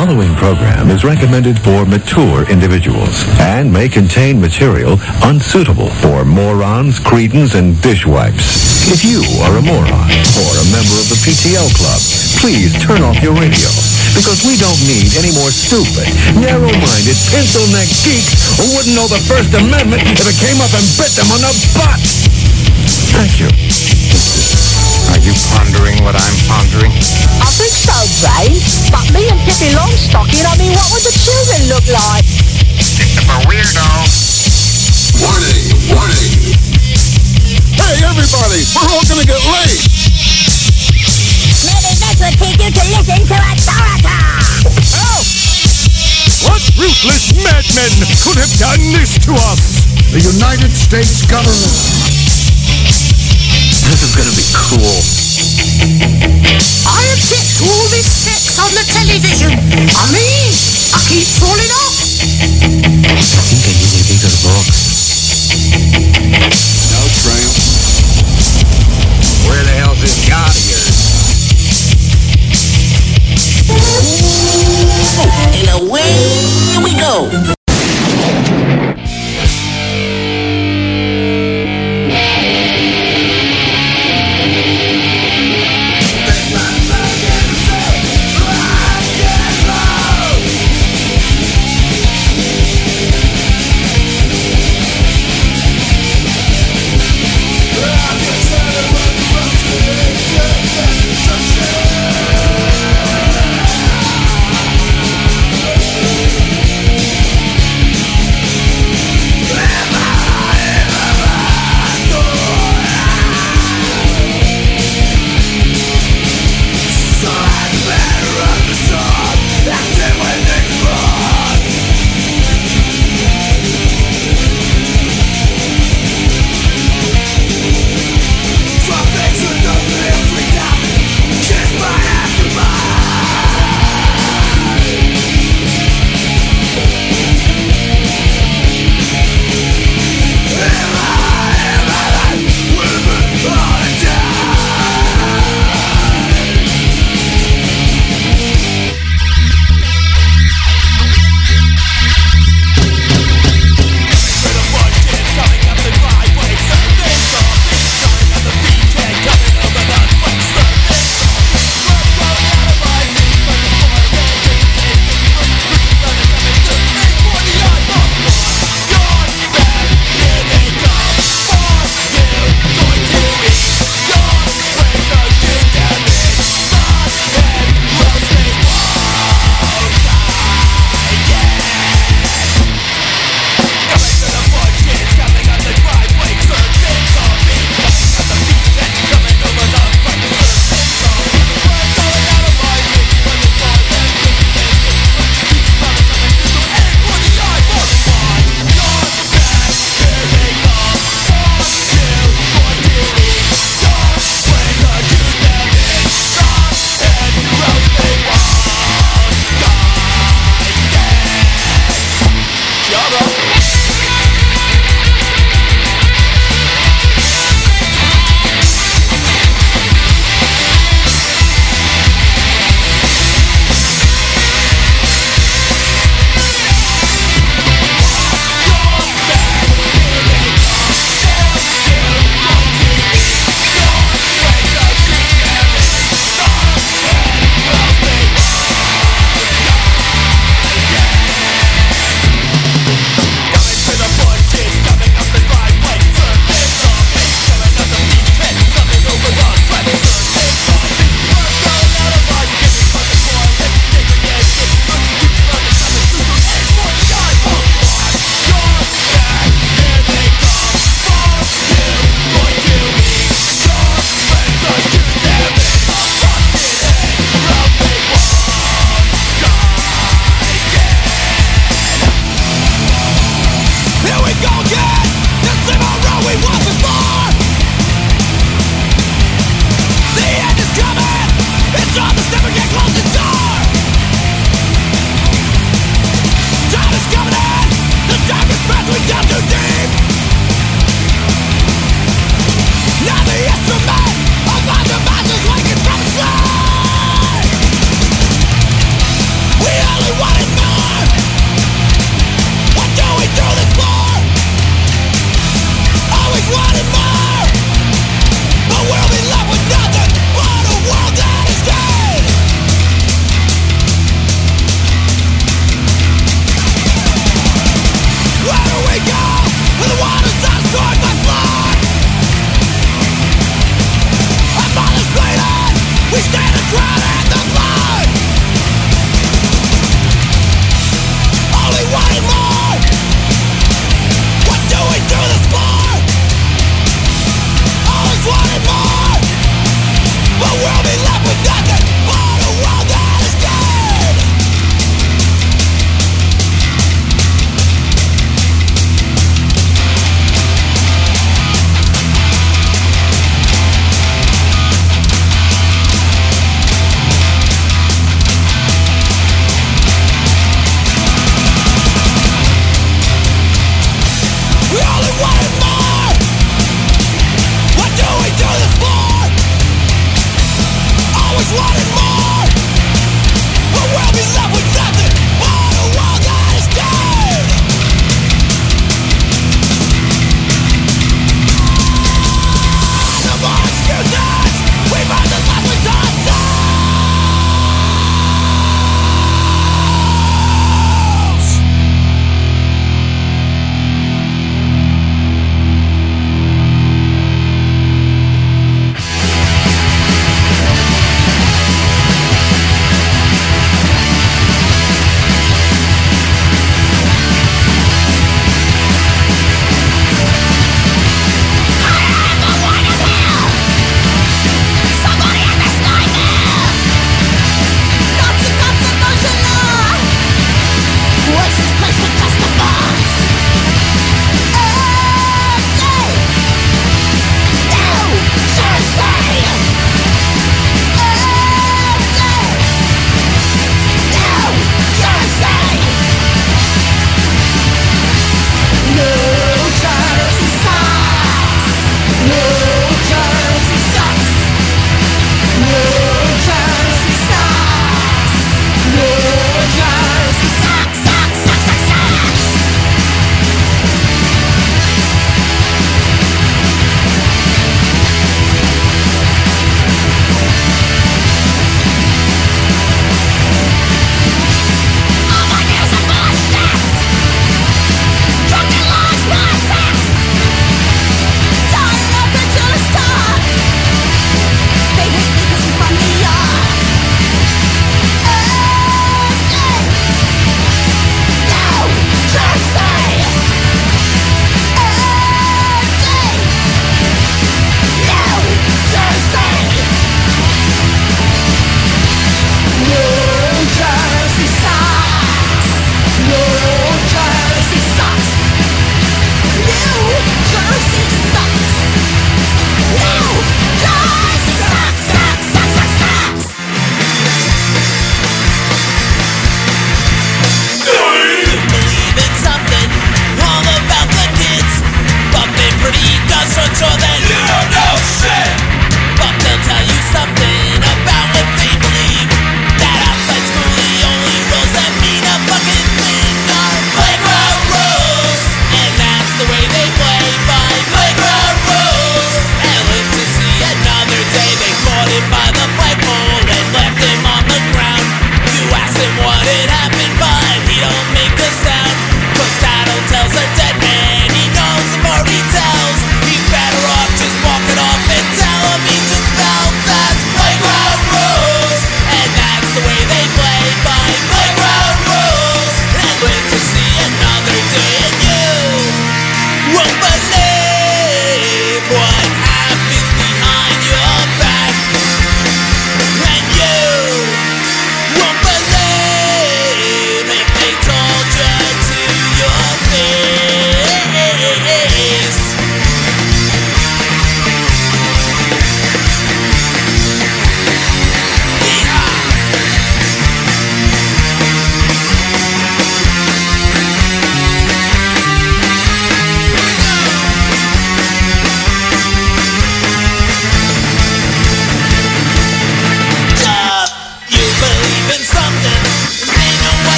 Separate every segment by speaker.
Speaker 1: following program is recommended for mature individuals and may contain material unsuitable for morons, cretins, and dishwipes. If you are a moron or a member of the PTL Club, please turn off your radio because we don't need any more stupid, narrow-minded, pencil-neck geeks who wouldn't know the First Amendment if it came up and bit them on the butt. Thank you.
Speaker 2: Are you pondering what I'm pondering?
Speaker 3: I think so, Brain. But me and Pippi Longstocking, I mean, what would the children look like?
Speaker 2: Christopher Weirdo.
Speaker 4: Warning! Warning! Hey, everybody! We're all gonna get late!
Speaker 3: Maybe this would teach you to listen to authority.
Speaker 5: Help! What ruthless madmen could have done this to us?
Speaker 4: The United States government.
Speaker 1: This is gonna be cool.
Speaker 6: I object to all this sex on the television. I mean, I keep falling off.
Speaker 1: I think I need a bigger box.
Speaker 4: No tramp.
Speaker 2: Where the hell's this god of yours?
Speaker 6: And away we go.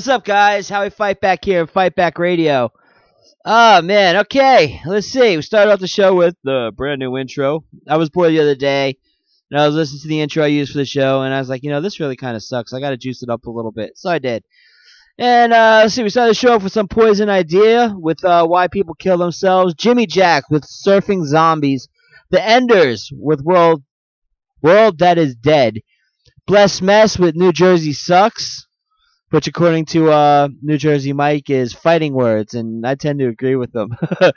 Speaker 7: What's up, guys? How we fight back here, Fight Back Radio. Oh man, okay. Let's see. We started off the show with the brand new intro. I was bored the other day, and I was listening to the intro I used for the show, and I was like, you know, this really kind of sucks. I got to juice it up a little bit, so I did. And uh, let's see. We started the show off with some Poison Idea with uh, Why People Kill Themselves. Jimmy Jack with Surfing Zombies. The Enders with World World That Is Dead. Bless Mess with New Jersey Sucks which according to uh, New Jersey Mike is fighting words, and I tend to agree with them.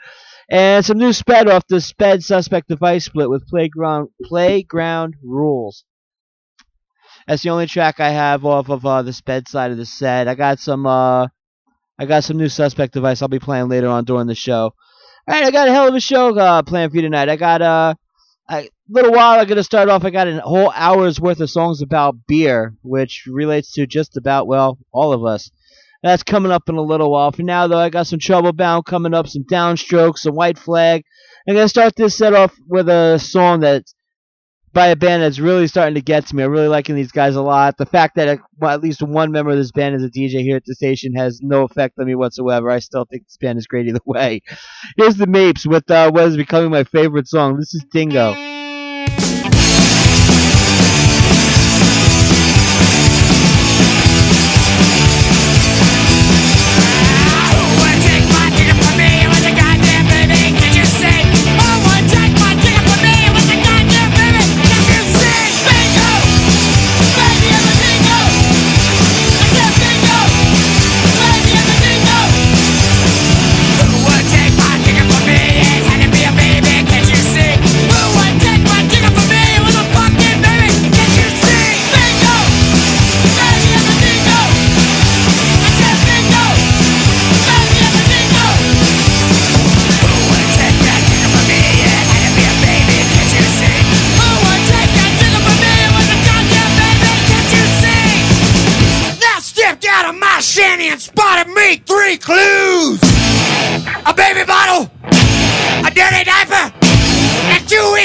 Speaker 7: and some new sped off the sped suspect device split with playground playground rules. That's the only track I have off of uh, the sped side of the set. I got some uh, I got some new suspect device I'll be playing later on during the show. All right, I got a hell of a show uh, planned for you tonight. I got uh, a little while I'm going to start off. I got a whole hour's worth of songs about beer, which relates to just about, well, all of us. That's coming up in a little while. For now, though, I got some Trouble Bound coming up, some Downstrokes, some White Flag. I'm going to start this set off with a song that's by a band that's really starting to get to me. I'm really liking these guys a lot. The fact that well, at least one member of this band is a DJ here at the station has no effect on me whatsoever. I still think this band is great either way. Here's the Mapes with uh, what is becoming my favorite song. This is Dingo.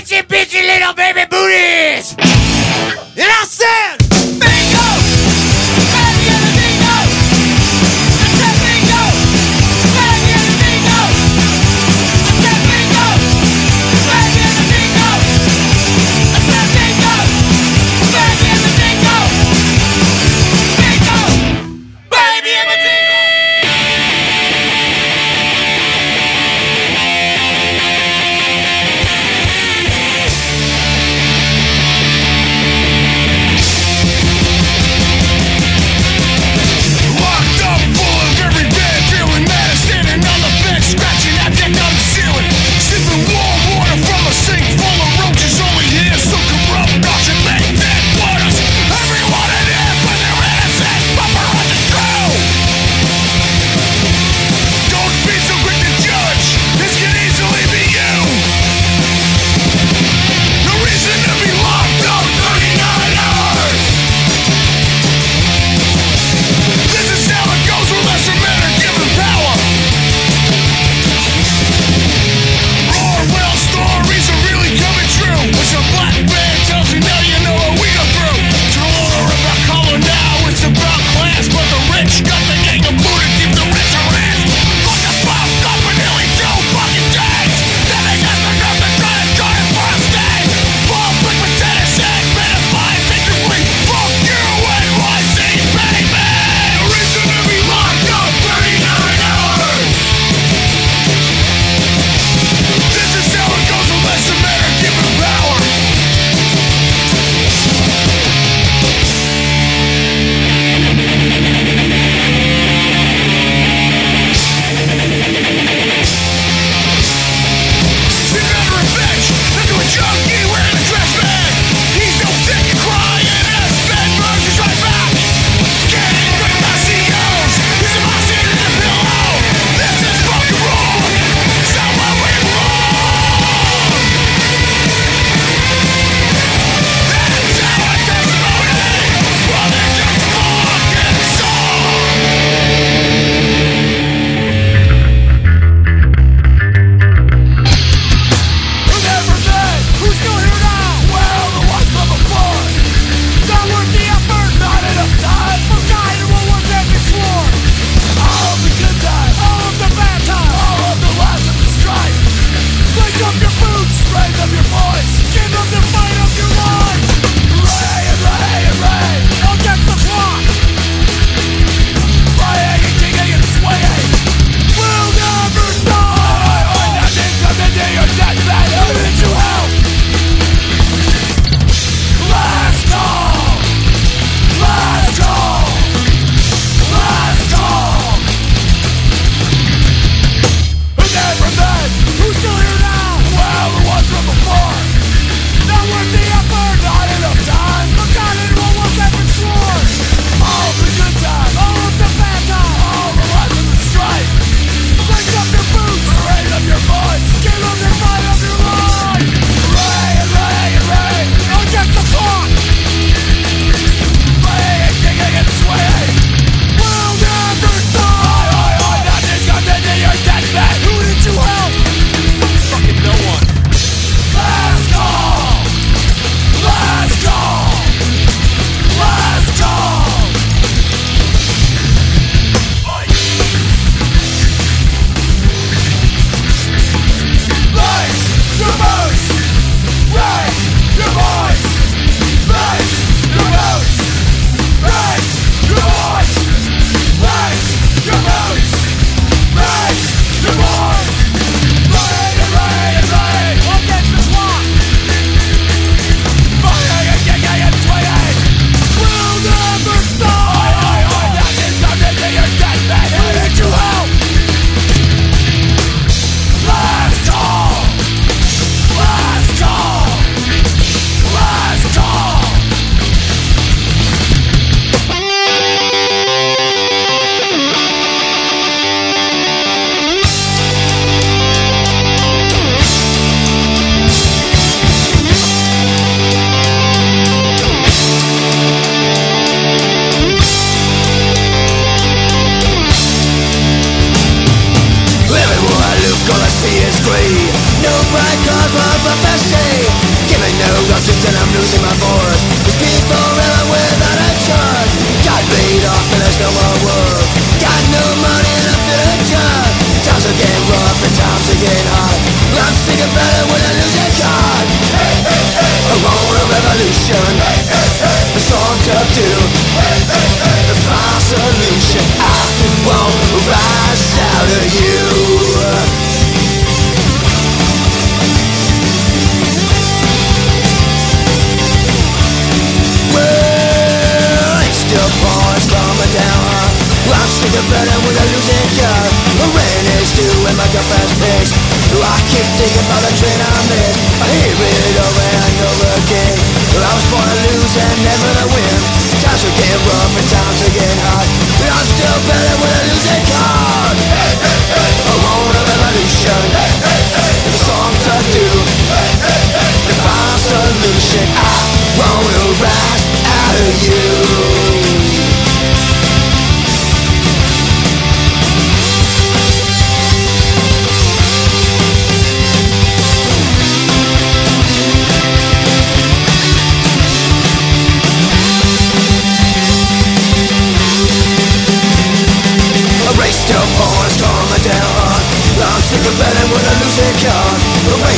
Speaker 8: Two bitchy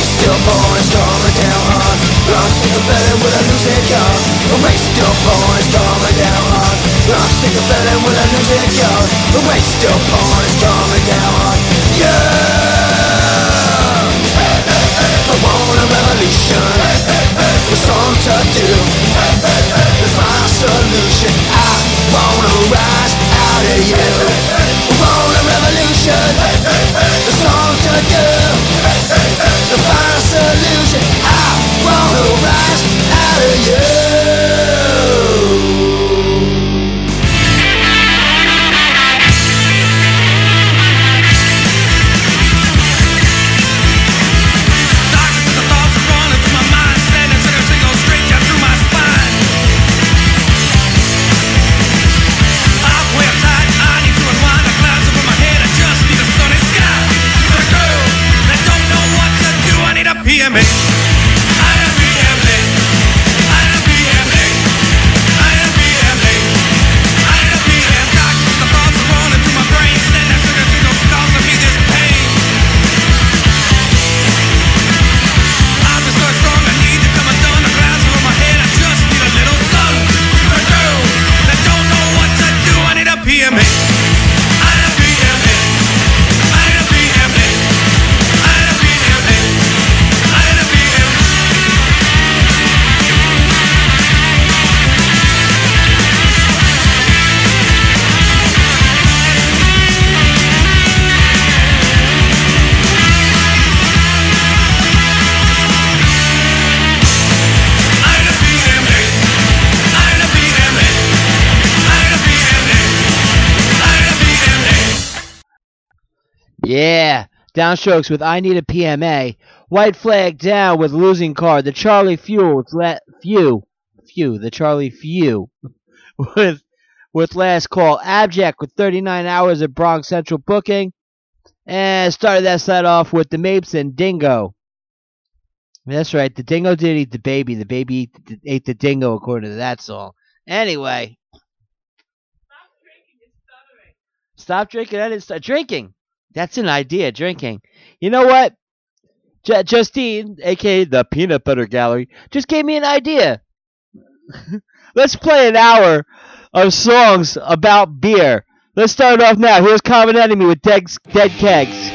Speaker 9: Still pouring, storming down hard. I'm sick of betting with a losing card A race still pouring, storming down hard. I'm sick of betting with a losing card A race still pouring, storming down hard. Yeah. I want a revolution. A song to do. The final solution. I wanna rise out of you I want a revolution To The final solution. I wanna rise out of you
Speaker 7: downstrokes with I Need a PMA. White flag down with losing card. The Charlie Few with la- Few, Few, the Charlie Few with with last call. Abject with 39 hours of Bronx Central booking, and started that set off with the Mapes and Dingo. That's right, the Dingo did eat the baby. The baby ate, ate the Dingo, according to that song. Anyway. Stop drinking. It's stuttering. Stop drinking. I didn't start drinking. That's an idea, drinking. You know what? J- Justine, aka the Peanut Butter Gallery, just gave me an idea. Let's play an hour of songs about beer. Let's start off now. Here's Common Enemy with Dead, Dead Kegs.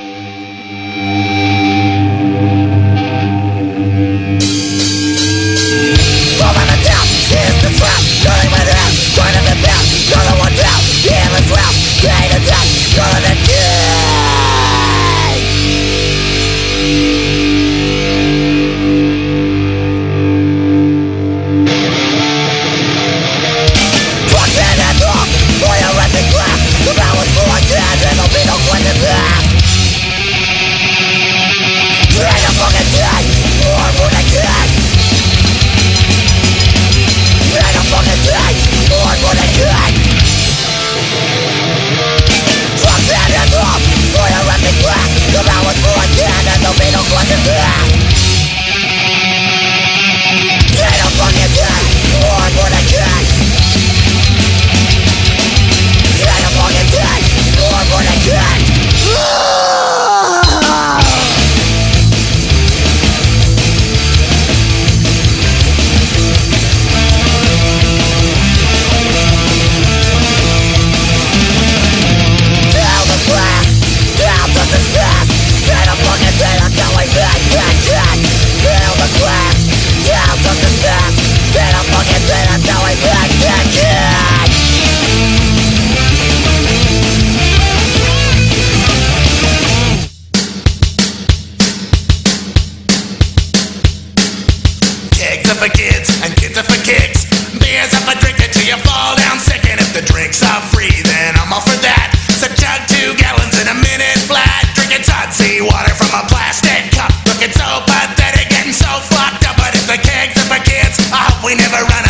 Speaker 9: Grałem wyłączone, to
Speaker 10: winą kładę Zero pamięci, all for that. It's a two gallons in a minute flat. Drinking sea water from a plastic cup. Looking so pathetic, getting so fucked up. But if the kegs are for kids. I hope we never run out.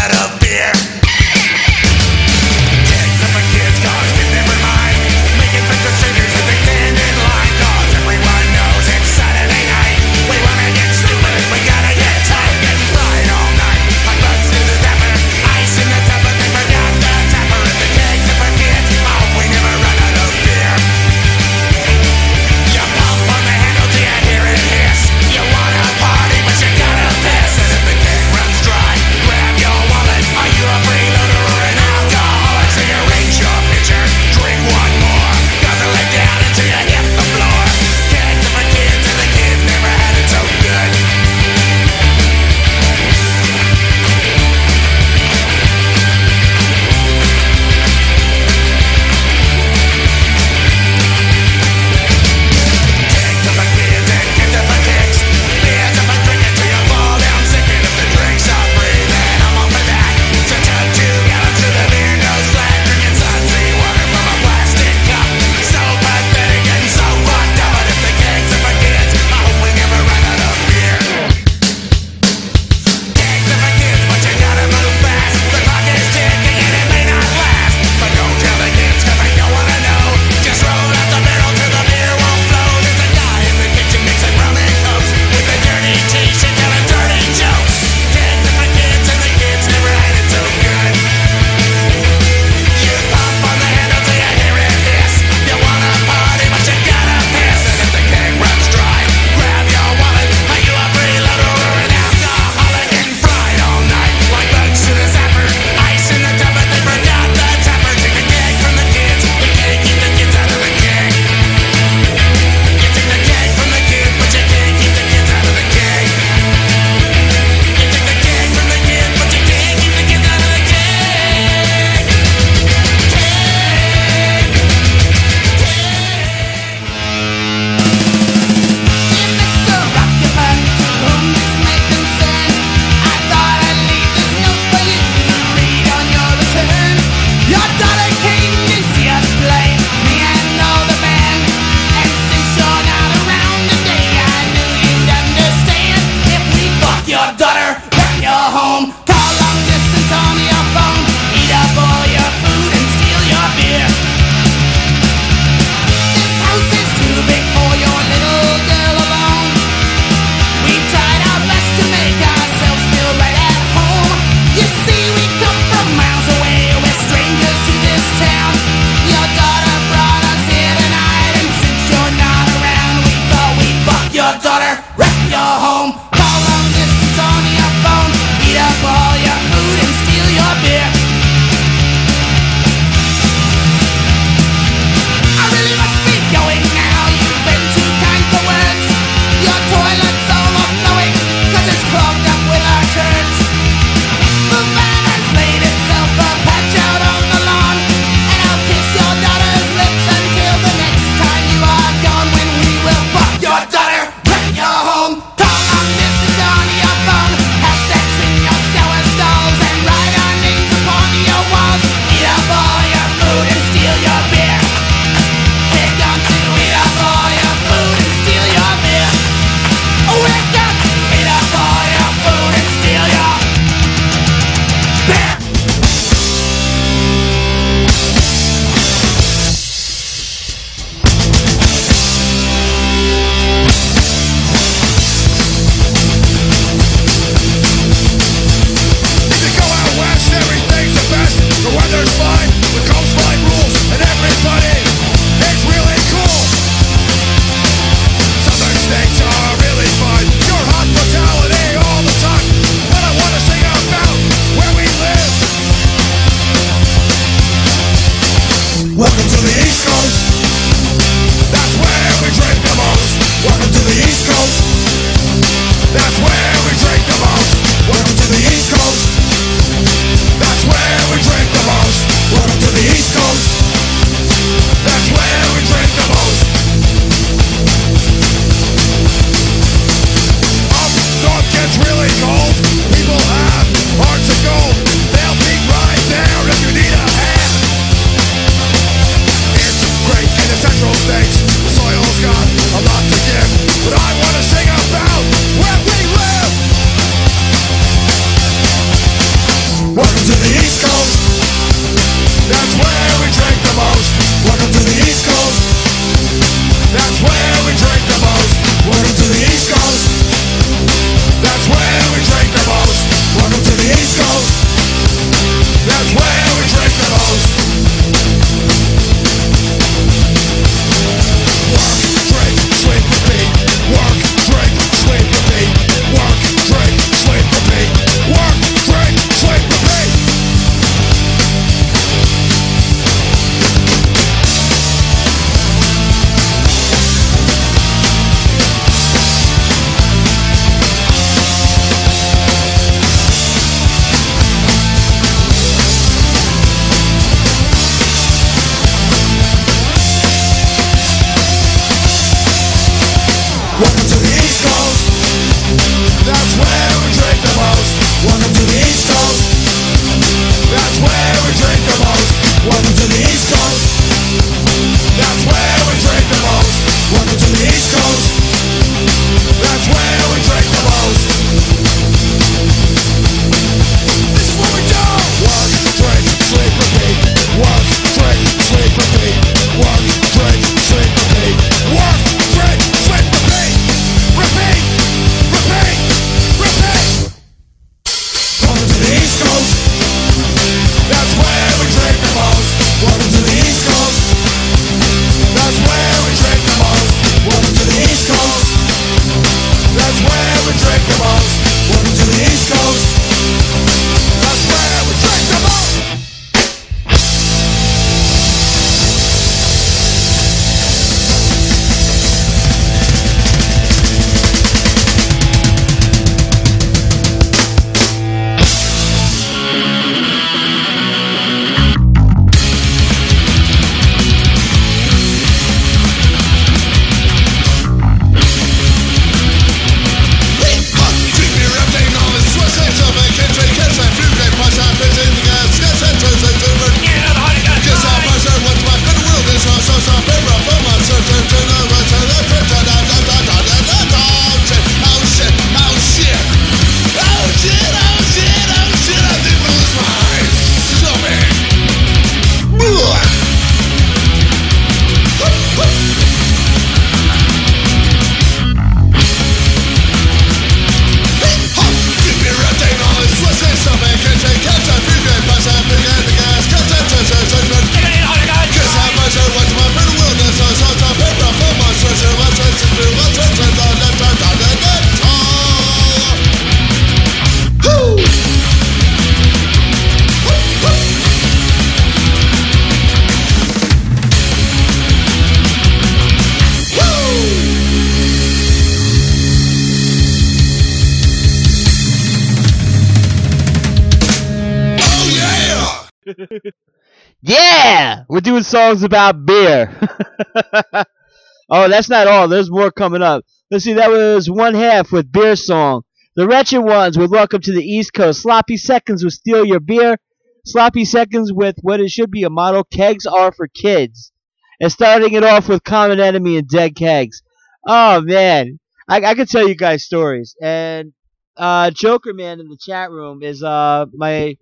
Speaker 7: Songs about beer. oh, that's not all. There's more coming up. Let's see. That was one half with beer song. The wretched ones with welcome to the East Coast. Sloppy seconds with steal your beer. Sloppy seconds with what it should be a motto: kegs are for kids. And starting it off with common enemy and dead kegs. Oh man, I, I could tell you guys stories. And uh, Joker Man in the chat room is uh my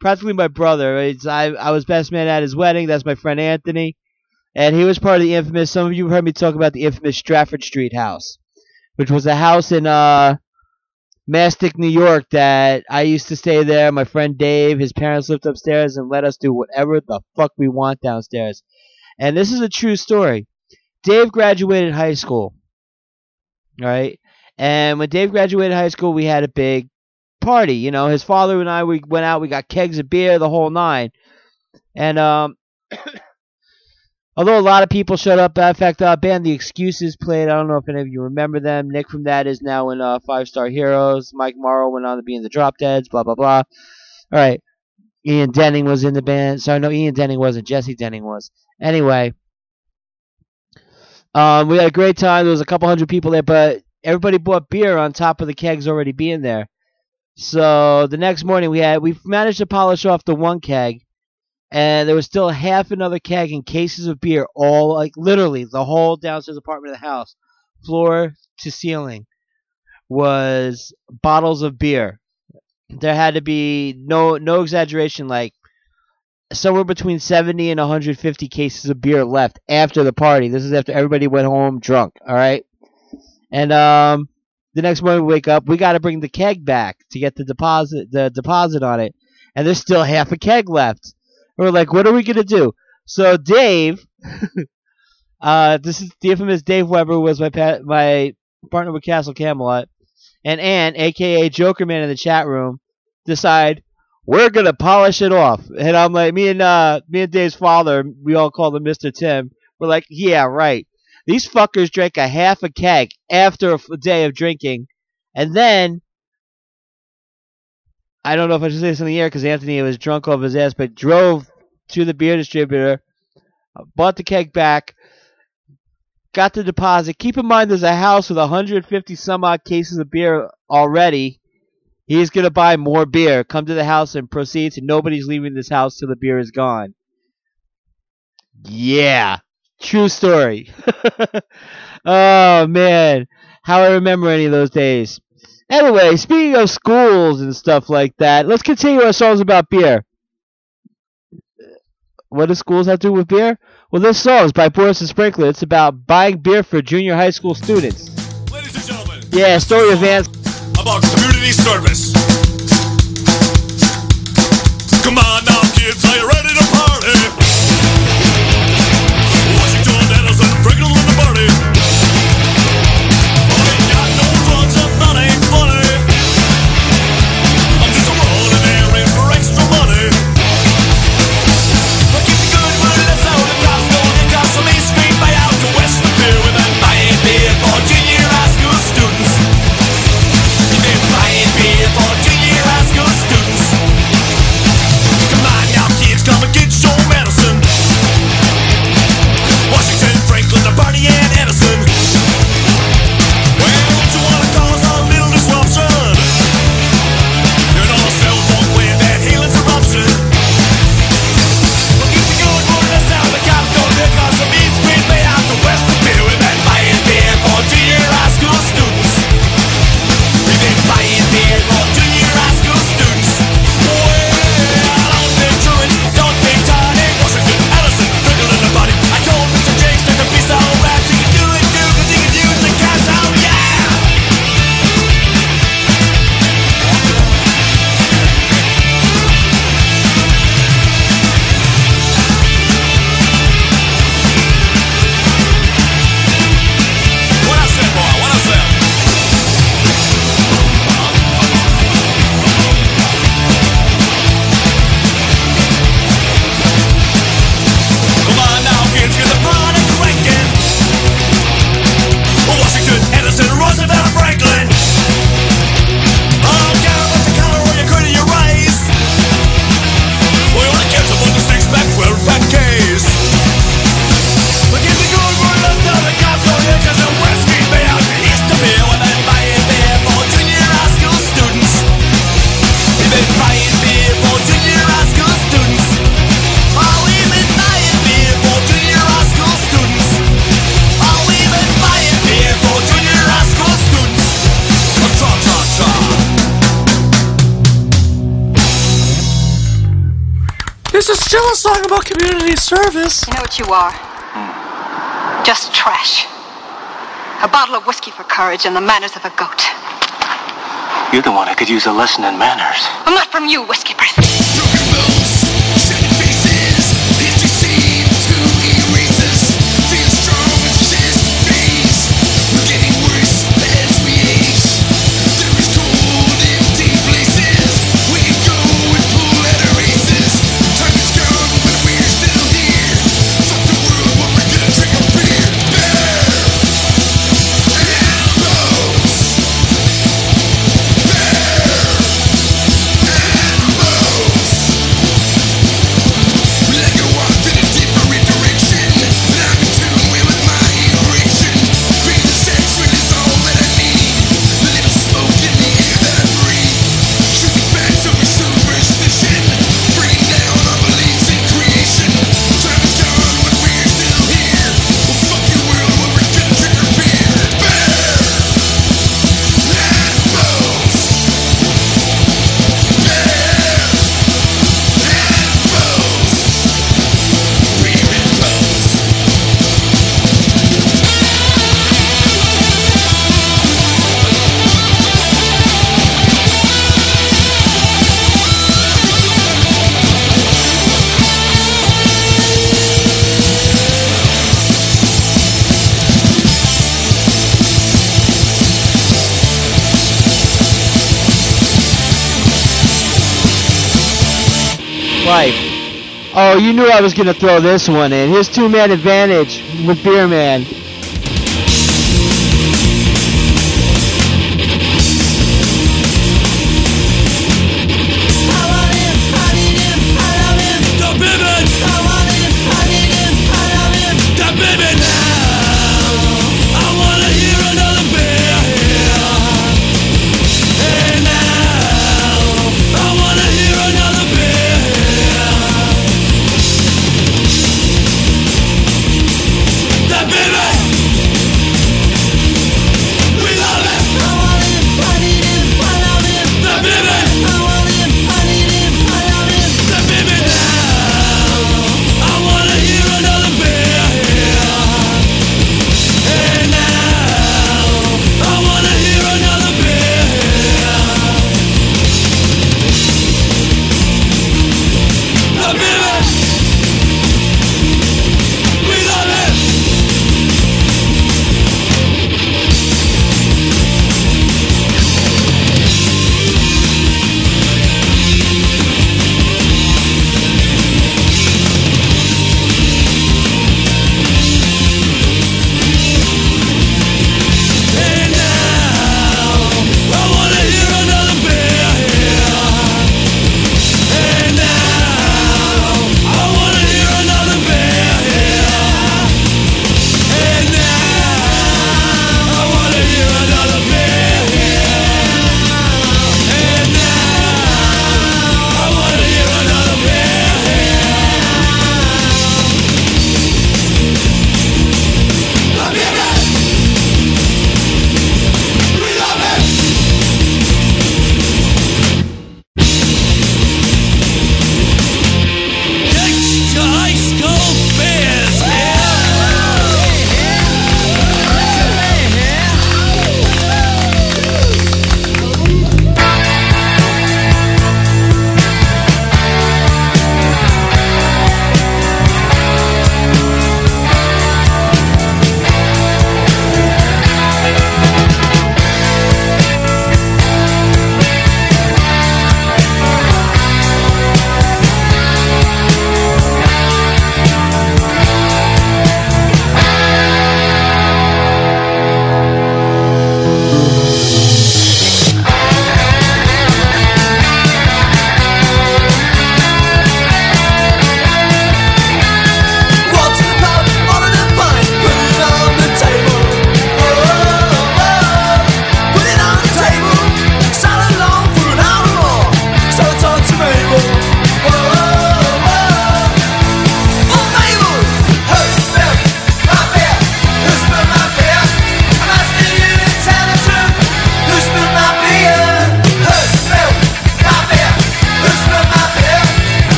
Speaker 7: practically my brother. It's, I I was best man at his wedding. That's my friend Anthony, and he was part of the infamous. Some of you heard me talk about the infamous Stratford Street house, which was a house in uh Mastic, New York. That I used to stay there. My friend Dave, his parents lived upstairs and let us do whatever the fuck we want downstairs. And this is a true story. Dave graduated high school. All right. And when Dave graduated high school, we had a big party. You know, his father and I we went out, we got kegs of beer, the whole nine. And um although a lot of people showed up, in fact, uh, band The Excuses played. I don't know if any of you remember them. Nick from that is now in uh, Five Star Heroes. Mike Morrow went on to be in the Drop Deads. Blah blah blah. All right. Ian Denning was in the band. Sorry, no, Ian Denning wasn't. Jesse Denning was. Anyway, um, we had a great time. There was a couple hundred people there, but everybody bought beer on top of the kegs already being there. So the next morning we had we managed to polish off the one keg, and there was still half another keg and cases of beer, all like literally the whole downstairs apartment of the house, floor to ceiling, was bottles of beer. There had to be no no exaggeration, like somewhere between 70 and 150 cases of beer left after the party. This is after everybody went home drunk. All right, and um, the next morning we wake up, we got to bring the keg back to get the deposit the deposit on it, and there's still half a keg left. We're like, what are we gonna do? So Dave, uh, this is the infamous Dave Weber was my pa- my partner with Castle Camelot, and Ann, aka Joker Man in the chat room, decide we're gonna polish it off. And I'm like, me and uh, me and Dave's father, we all call him Mr. Tim. We're like, yeah, right. These fuckers drank a half a keg after a day of drinking, and then I don't know if I should say this in the air because Anthony was drunk off his ass, but drove to the beer distributor, uh, bought the keg back, got the deposit. Keep in mind, there's a house with 150 some odd cases of beer already. He's gonna buy more beer. Come to the house and proceed to nobody's leaving this house till the beer is gone. Yeah, true story. oh man, how I remember any of those days. Anyway, speaking of schools and stuff like that, let's continue our songs about beer. What do schools have to do with beer? Well, this song is by Boris the Sprinkler. It's about buying beer for junior high school students.
Speaker 10: Ladies and gentlemen,
Speaker 7: Yeah, story of Vance.
Speaker 10: about community service. Come on now, kids, are you ready
Speaker 11: still a song about community service.
Speaker 12: You know what you are? Just trash. A bottle of whiskey for courage and the manners of a goat.
Speaker 13: You're the one who could use a lesson in manners.
Speaker 12: I'm not from you, whiskey breath.
Speaker 7: Oh, you knew I was gonna throw this one in. His two man advantage with Beer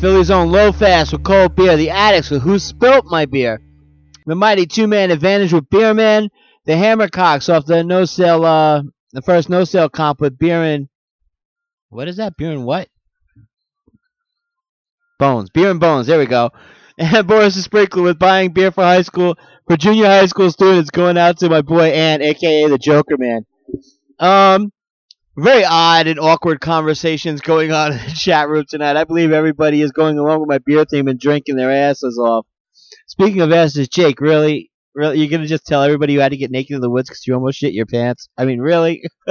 Speaker 7: Philly's own low fast with cold beer. The Adicts with who spilt my beer. The mighty two man advantage with Beer Man. The Hammercocks off the no sale, uh, the first no sale comp with beer and what is that? Beer and what? Bones. Beer and bones. There we go. And Boris the Sprinkler with buying beer for high school for junior high school students going out to my boy Ant, aka the Joker Man. Um, very odd and awkward conversations going on in the chat room tonight. I believe everybody is going along with my beer theme and drinking their asses off. Speaking of asses, Jake, really, really, you're gonna just tell everybody you had to get naked in the woods because you almost shit your pants? I mean, really?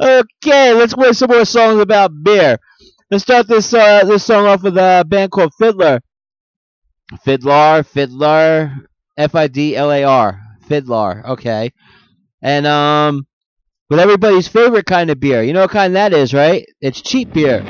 Speaker 7: okay, let's play some more songs about beer. Let's start this uh, this song off with a band called Fiddler. Fiddler, Fiddler, F I D L A R, Fiddler. Okay, and um, with everybody's favorite kind of beer. You know what kind that is, right? It's cheap beer.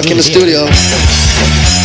Speaker 14: Mark in the studio.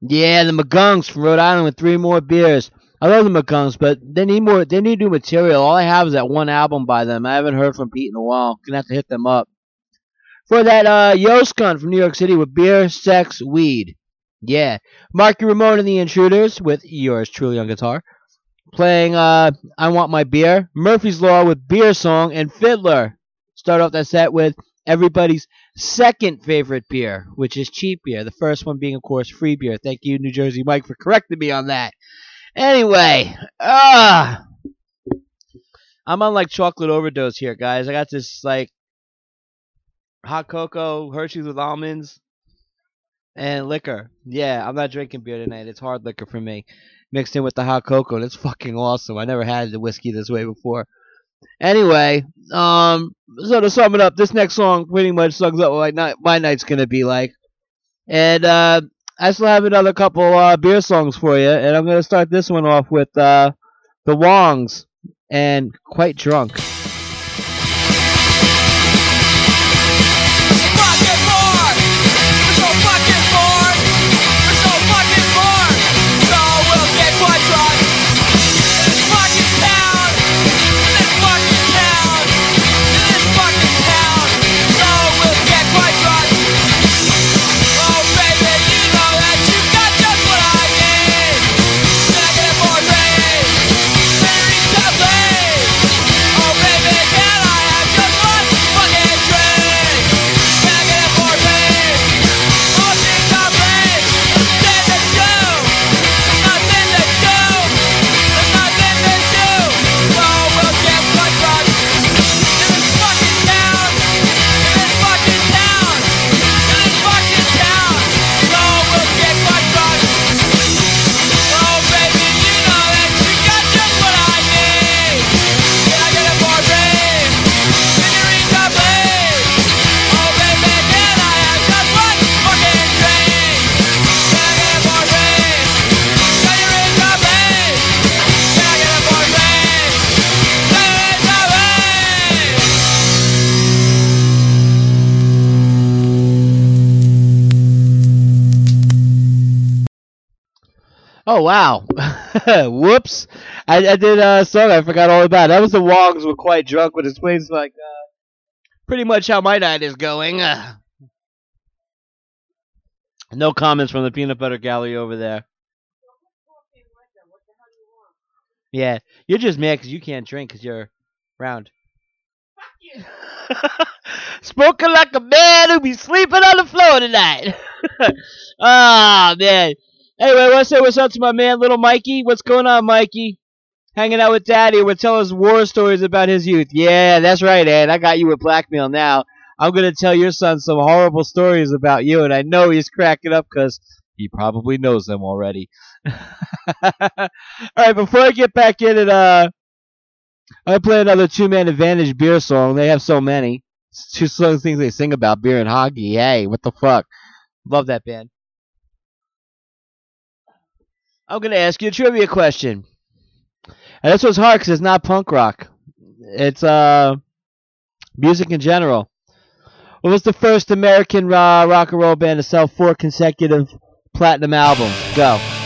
Speaker 7: Yeah, the McGunks from Rhode Island with three more beers. I love the McGunks, but they need more. They need new material. All I have is that one album by them. I haven't heard from Pete in a while. Gonna have to hit them up. For that uh, Yoskun from New York City with beer, sex, weed. Yeah, Marky Ramone and the Intruders with yours truly on guitar, playing uh, "I Want My Beer." Murphy's Law with "Beer Song" and Fiddler. Start off that set with everybody's second favorite beer, which is cheap beer. The first one being, of course, free beer. Thank you, New Jersey Mike, for correcting me on that. Anyway, ah, uh, I'm on like chocolate overdose here, guys. I got this like hot cocoa, Hershey's with almonds, and liquor. Yeah, I'm not drinking beer tonight. It's hard liquor for me, mixed in with the hot cocoa, and it's fucking awesome. I never had the whiskey this way before. Anyway, um, so to sum it up, this next song pretty much sums up what my, night's gonna be like. And uh, I still have another couple uh, beer songs for you, and I'm gonna start this one off with uh, the Wongs and quite drunk.
Speaker 15: Oh
Speaker 7: wow! Whoops! I, I did a song I forgot all about. That was the Wongs were quite drunk, which explains like uh, pretty much how my night is going. Uh, no comments from the peanut butter gallery over there. Yeah, you're just mad because you can't drink because you're round. Spoken like a man who be sleeping on the floor tonight. Ah man. Anyway, I want to say what's up to my man, little Mikey. What's going on, Mikey? Hanging out with Daddy. We're telling us war stories about his youth. Yeah, that's right, Ed. I got you with blackmail now. I'm gonna tell your son some horrible stories about you, and I know he's cracking up because he probably knows them already. All right, before I get back in it, uh, I'm play another two man advantage beer song. They have so many. It's two songs things they sing about beer and hockey. Hey, what the fuck? Love that band. I'm gonna ask you a trivia question. And this was hard because it's not punk rock. It's uh music in general. What was the first American uh, rock and roll band to sell four consecutive platinum albums? Go.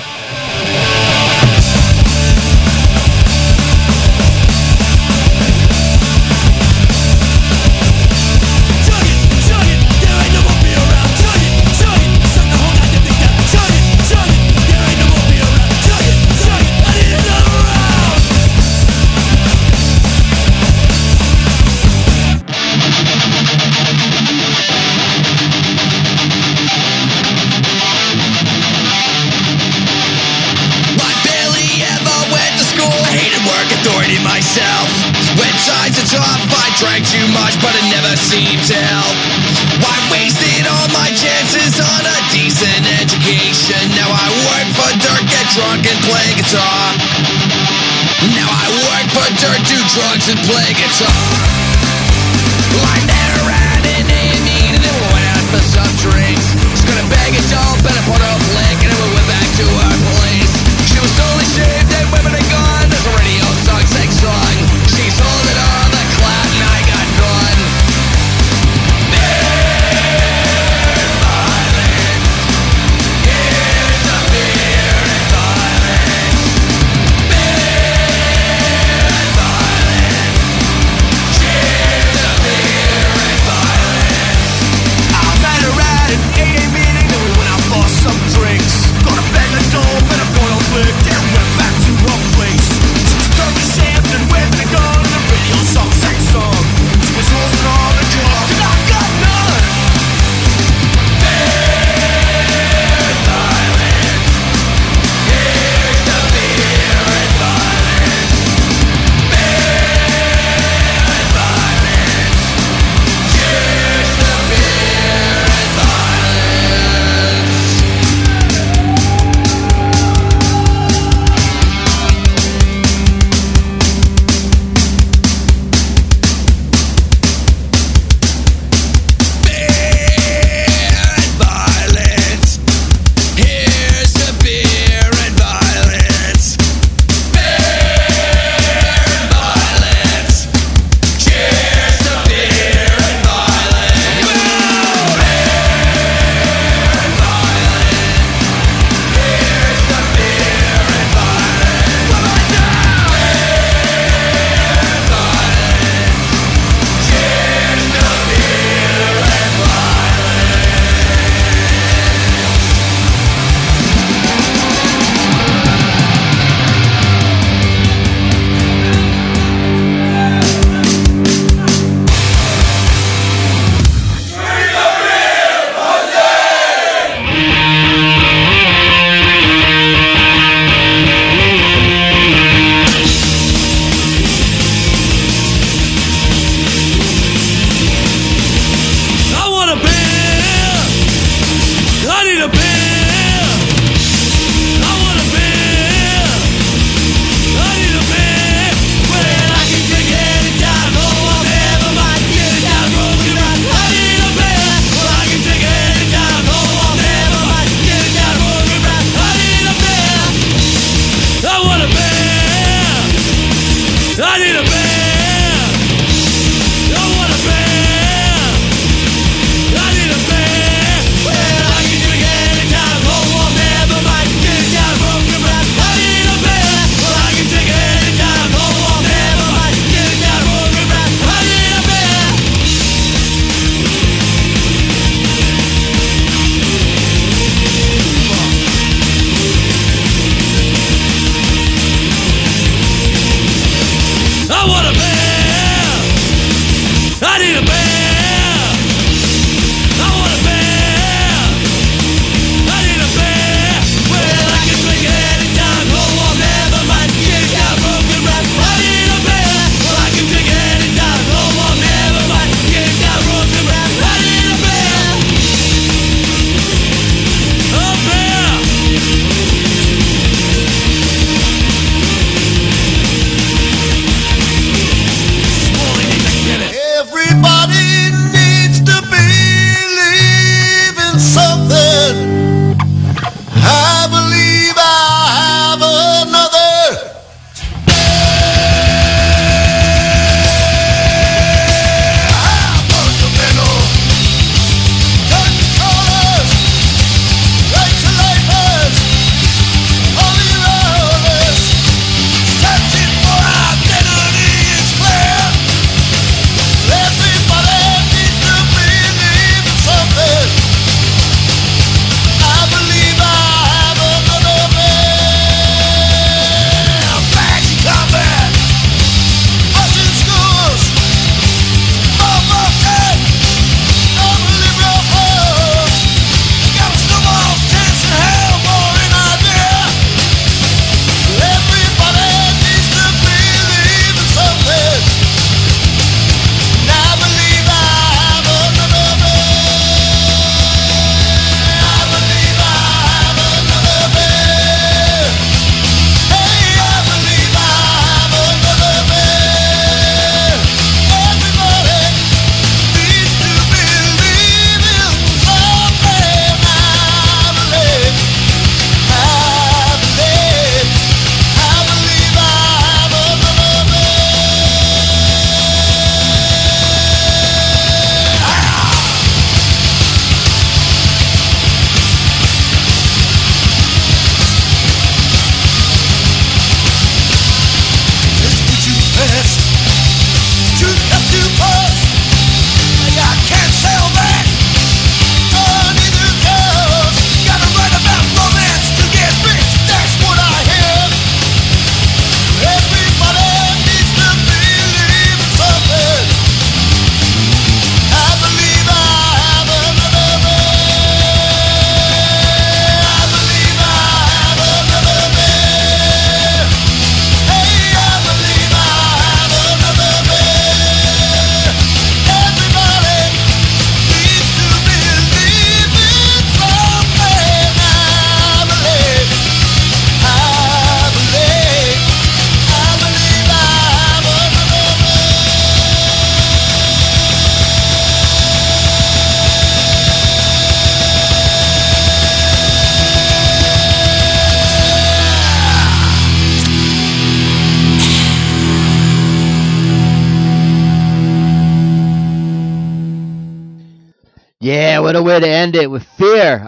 Speaker 16: To help. I wasted all my chances on a decent education. Now I work for dirt, get drunk, and play guitar. Now I work for dirt, do drugs, and play guitar. I never had an and then we went out for some drinks. She's gonna bag a doll, better put her blank, and then we went back to our place. She was totally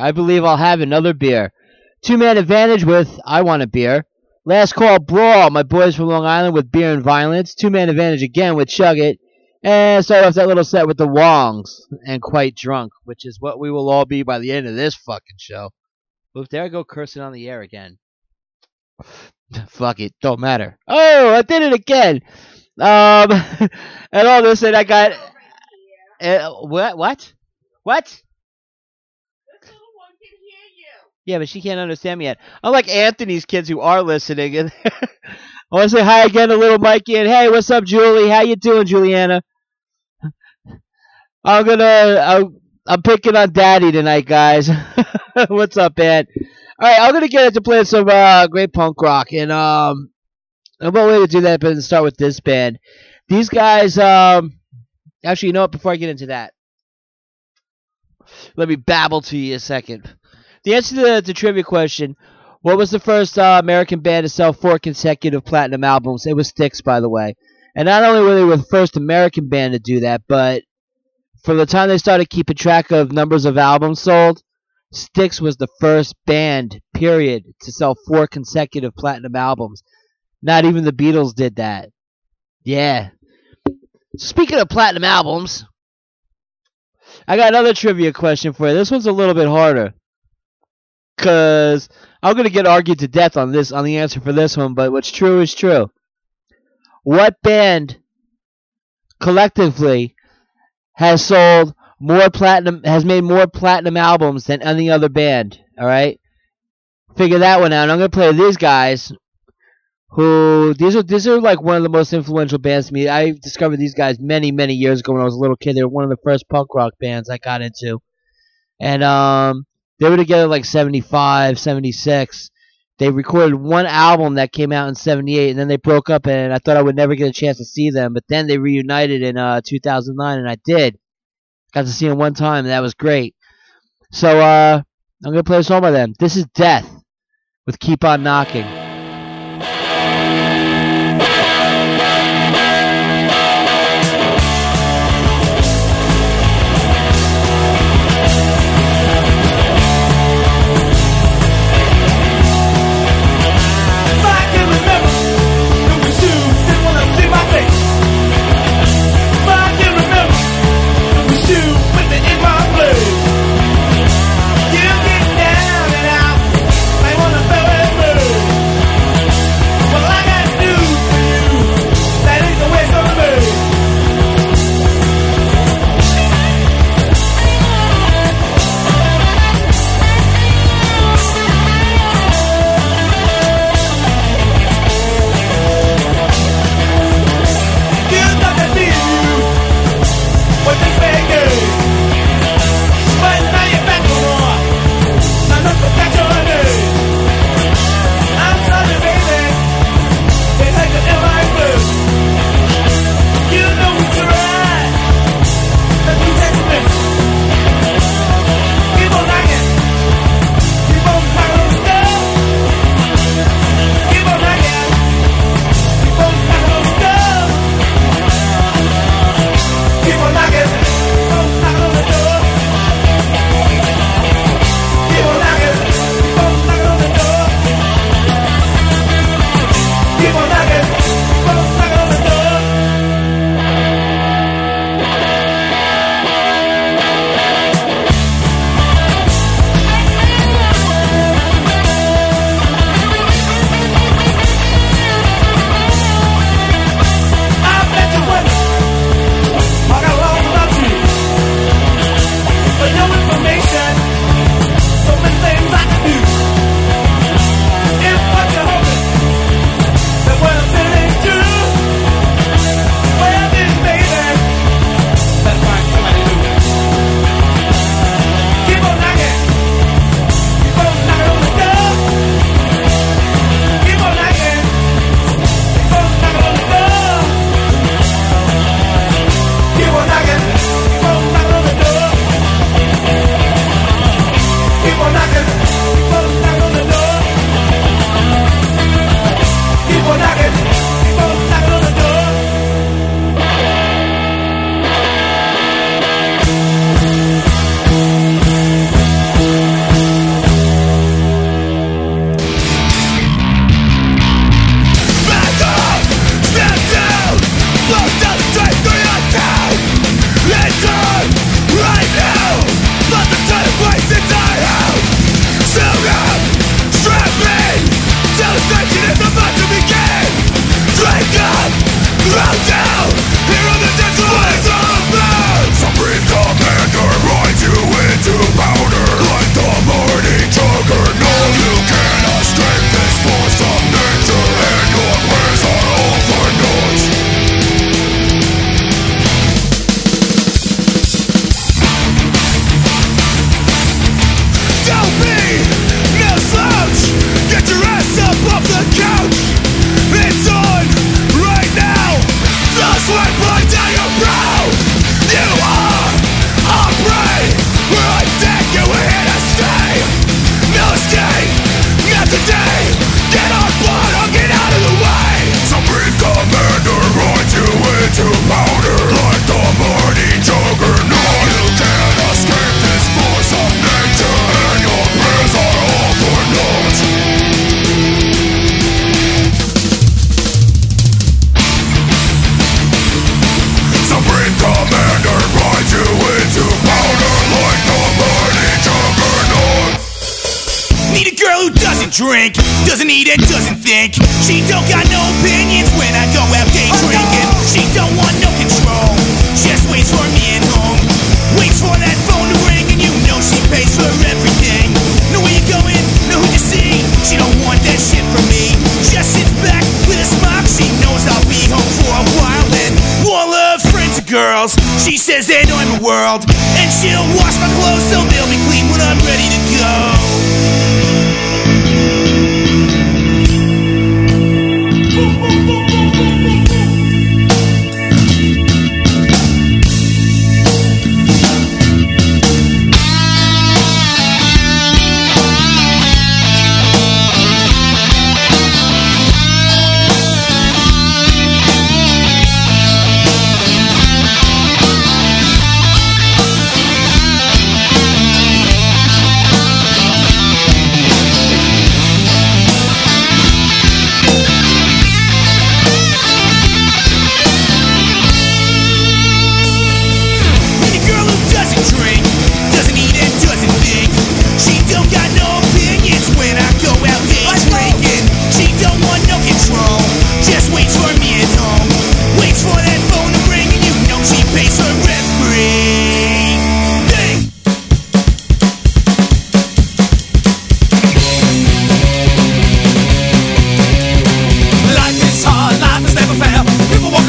Speaker 16: I
Speaker 7: believe I'll have another beer. Two man advantage with I want a beer. Last call brawl. My boys from Long Island with beer and violence. Two man advantage again with chug it. And start off that little set with the Wongs and quite drunk, which is what we will all be by the end of this fucking show. Oof, there I go cursing on the air again. Fuck it, don't matter. Oh, I did it again. Um, and all this, and I got. Uh, what? What? What? Yeah, but she can't understand me yet. Unlike Anthony's kids who are listening, and I want to say hi again to little Mikey and hey, what's up, Julie? How you doing, Juliana? I'm gonna. I'm, I'm picking on Daddy tonight, guys. what's up, man? All right, I'm gonna get into playing some uh, great punk rock, and um, no better way to do that but start with this band. These guys, um, actually, you know what? Before I get into that, let me babble to you a second. The answer to the, the trivia question: What was the first uh, American band to sell four consecutive platinum albums? It was Styx, by the way. And not only were they the first American band to do that, but from the time they started keeping track of numbers of albums sold, Styx was the first band, period, to sell four consecutive platinum albums. Not even the Beatles did that. Yeah. Speaking of platinum albums, I got another trivia question for you. This one's a little bit harder. Cause I'm gonna get argued to death on this on the answer for this one, but what's true is true. What band collectively has sold more platinum has made more platinum albums than any other band, alright? Figure that one out. I'm gonna play these guys who these are these are like one of the most influential bands to me. I discovered these guys many many years ago when I was a little kid. They were one of the first punk rock bands I got into, and um, they were together like 75, 76. They recorded one album that came out in 78, and then they broke up, and I thought I would never get a chance to see them. But then they reunited in uh, 2009, and I did. Got to see them one time, and that was great. So uh, I'm going to play a song by them. This is Death with Keep On Knocking.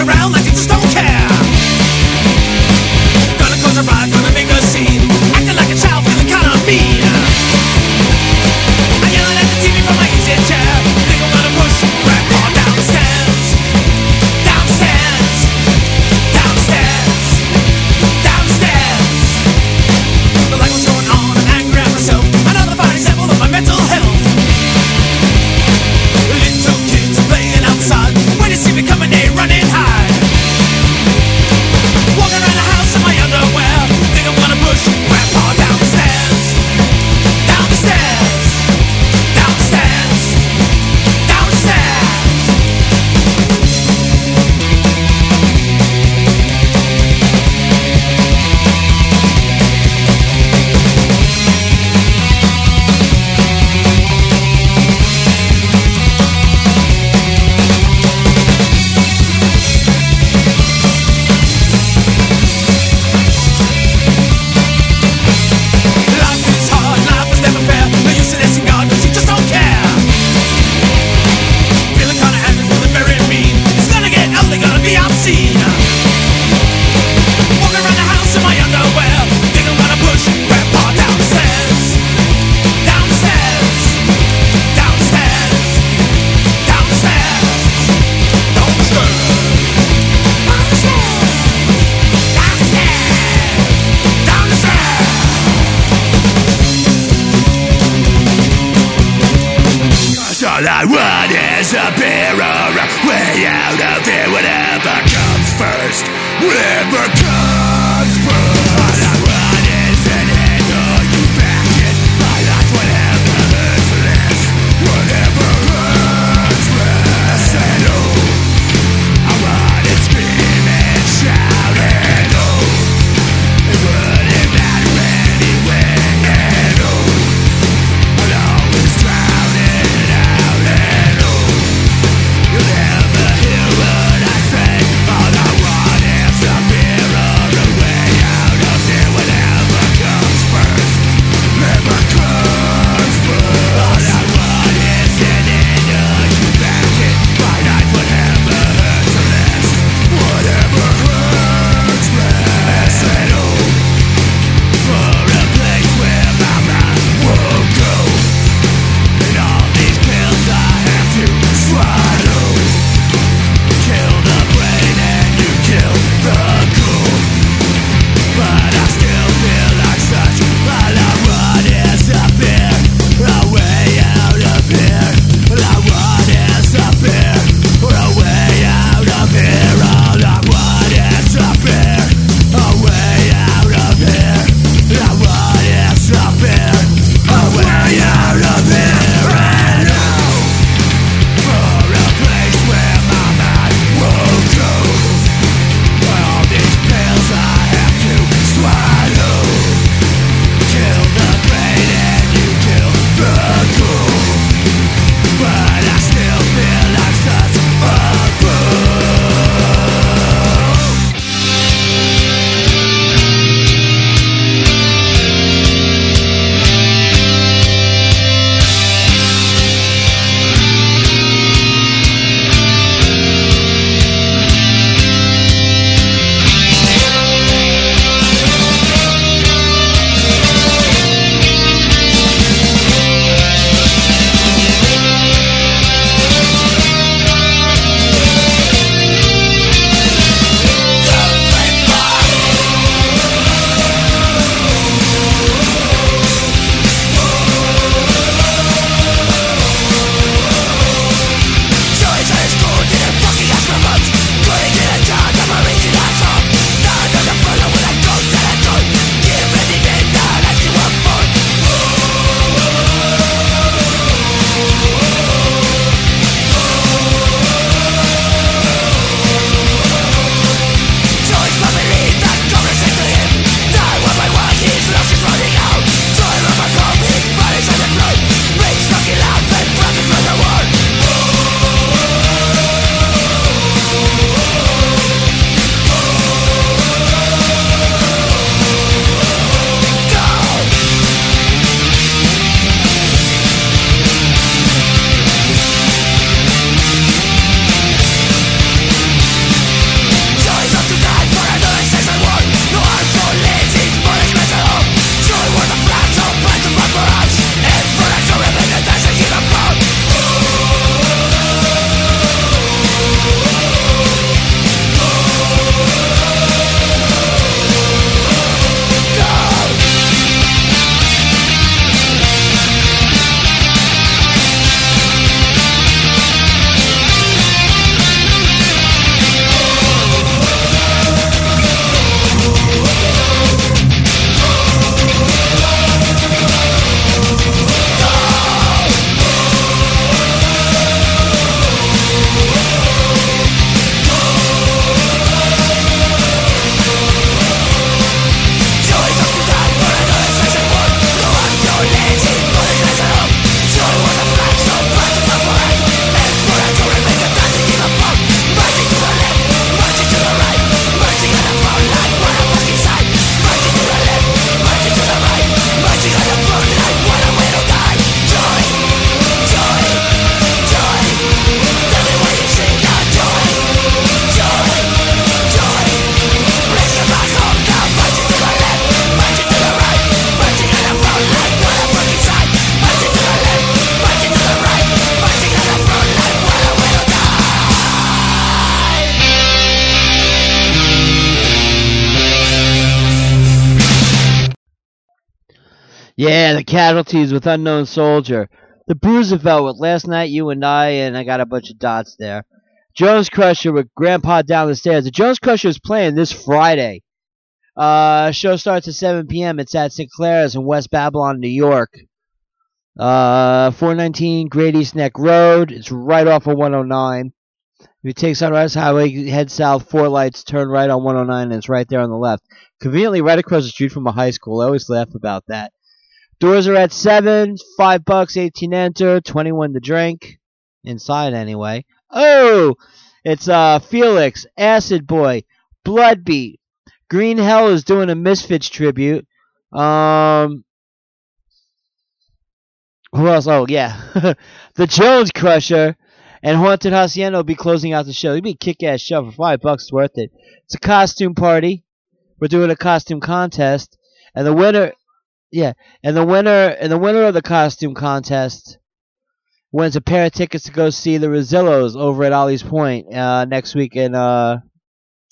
Speaker 10: Around like
Speaker 7: Yeah, the casualties with Unknown Soldier. The Bruisevelt with Last Night You and I, and I got a bunch of dots there. Jones Crusher with Grandpa Down the Stairs. The Jones Crusher is playing this Friday. Uh, show starts at 7 p.m. It's at Sinclair's in West Babylon, New York. Uh, 419 Great East Neck Road. It's right off of 109. If you take Sunrise Highway, head south, four lights, turn right on 109, and it's right there on the left. Conveniently right across the street from a high school. I always laugh about that. Doors are at 7, 5 bucks, 18 enter, 21 to drink. Inside, anyway. Oh! It's uh Felix, Acid Boy, Bloodbeat. Green Hell is doing a Misfits tribute. Um, who else? Oh yeah, the Jones Crusher and Haunted Hacienda will be closing out the show. It'll be a kick-ass show for five bucks. Worth it. It's a costume party. We're doing a costume contest, and the winner, yeah, and the winner and the winner of the costume contest wins a pair of tickets to go see the Rosillos over at Ollie's Point uh, next week in uh,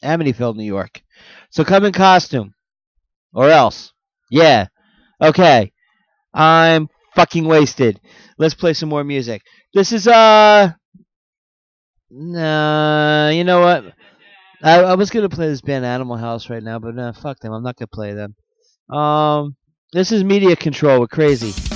Speaker 7: Amityville, New York. So come in costume, or else. Yeah. Okay. I'm fucking wasted. Let's play some more music. This is uh. Nah, you know what? I, I was gonna play this band Animal House right now, but nah, fuck them. I'm not gonna play them. Um, this is Media Control with Crazy.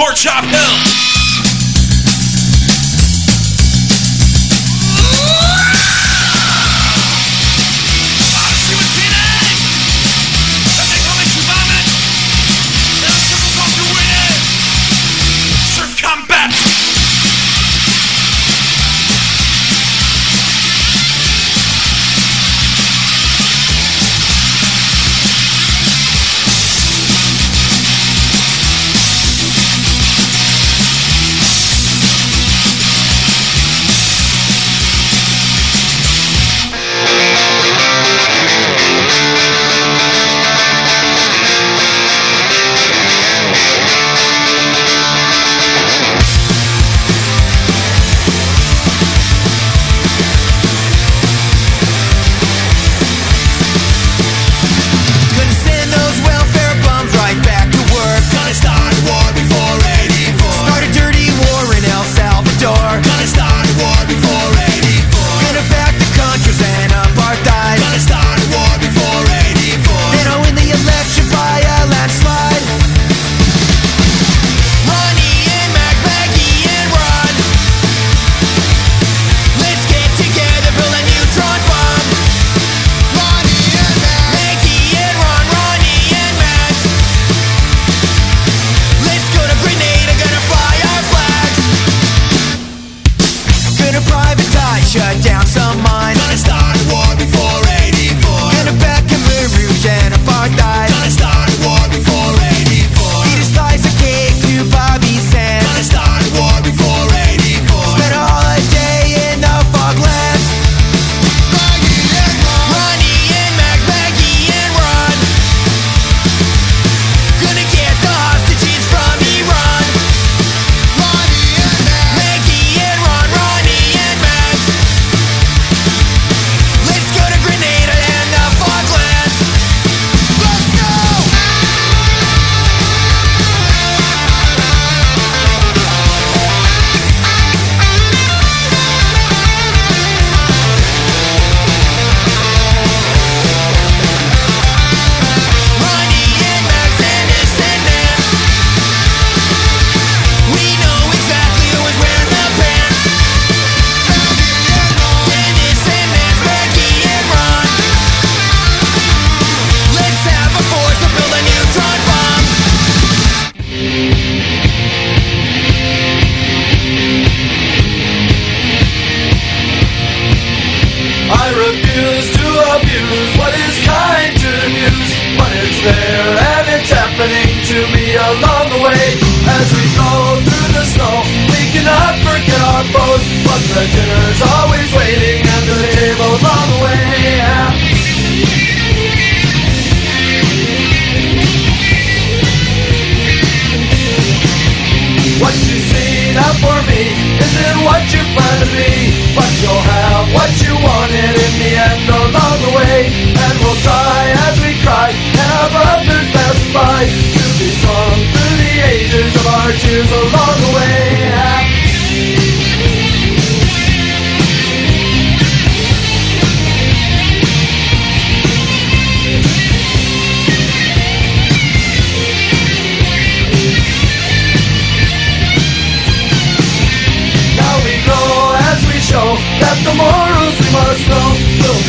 Speaker 10: Is Chop Hill.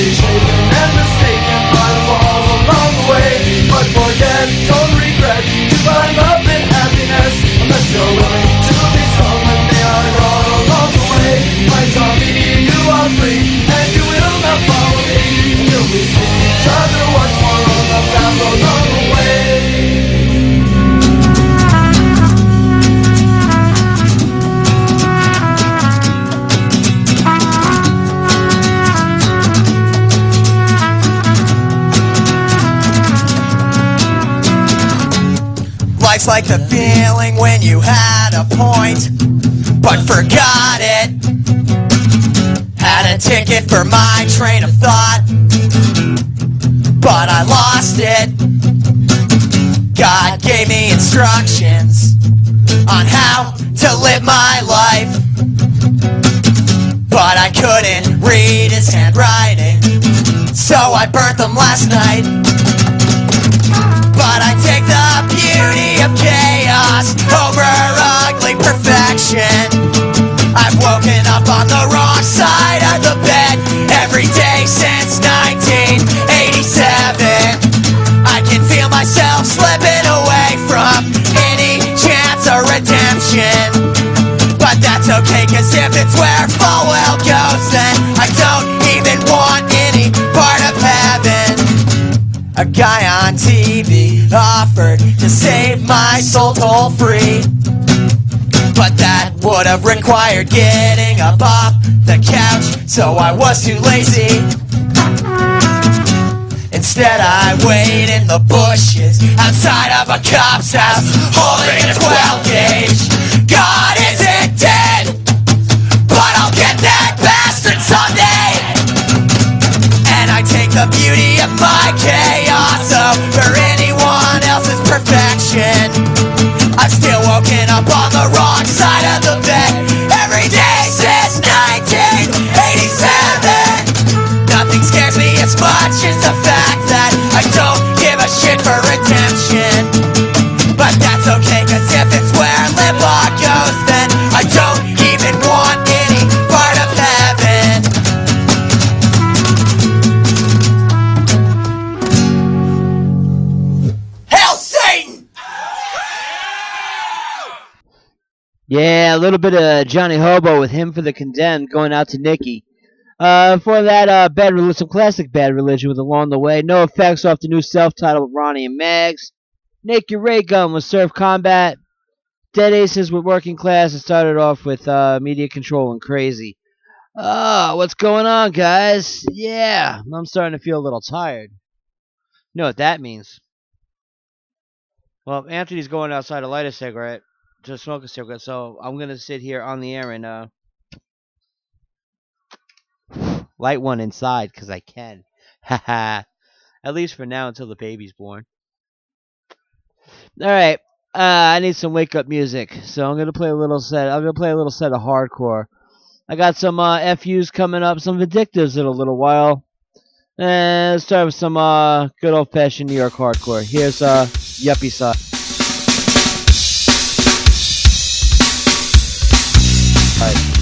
Speaker 9: Will
Speaker 17: like the feeling when you had a point, but forgot it. Had a ticket for my train of thought, but I lost it. God gave me instructions on how to live my life, but I couldn't read his handwriting, so I burnt them last night. But I take the beauty of chaos over ugly perfection. I've woken up on the wrong side of the bed every day since 1987. I can feel myself slipping away from any chance of redemption. But that's okay, cause if it's where Falwell goes, then I don't even want any part of heaven. A guy on TV offered to save my soul toll free. But that would have required getting up off the couch, so I was too lazy. Instead, I wait in the bushes outside of a cop's house, holding a 12 gauge. God isn't dead, but I'll get that bastard someday. And I take the beauty much as the fact that I don't give a shit for redemption. But that's okay, cause if it's where Limbaugh goes, then I don't even want any part of heaven. Satan!
Speaker 7: Yeah, a little bit of Johnny Hobo with Hymn for the condemned going out to Nikki. Uh, for that, uh, bad Reli- some classic bad religion with along the way. No effects off the new self-titled with Ronnie and Mags. Naked Raygun with Surf Combat. Dead Aces with Working Class. It started off with uh, Media Control and Crazy. Oh, what's going on, guys? Yeah, I'm starting to feel a little tired. You know what that means? Well, Anthony's going outside to light a cigarette, to smoke a cigarette, so I'm gonna sit here on the air and uh light one inside because I can. Haha. At least for now until the baby's born. All right. Uh, I need some wake up music, so I'm gonna play a little set. I'm gonna play a little set of hardcore. I got some uh, FUs coming up, some vindictives in a little while. And let's start with some uh, good old fashioned New York hardcore. Here's uh, Yuppicide.
Speaker 9: Walk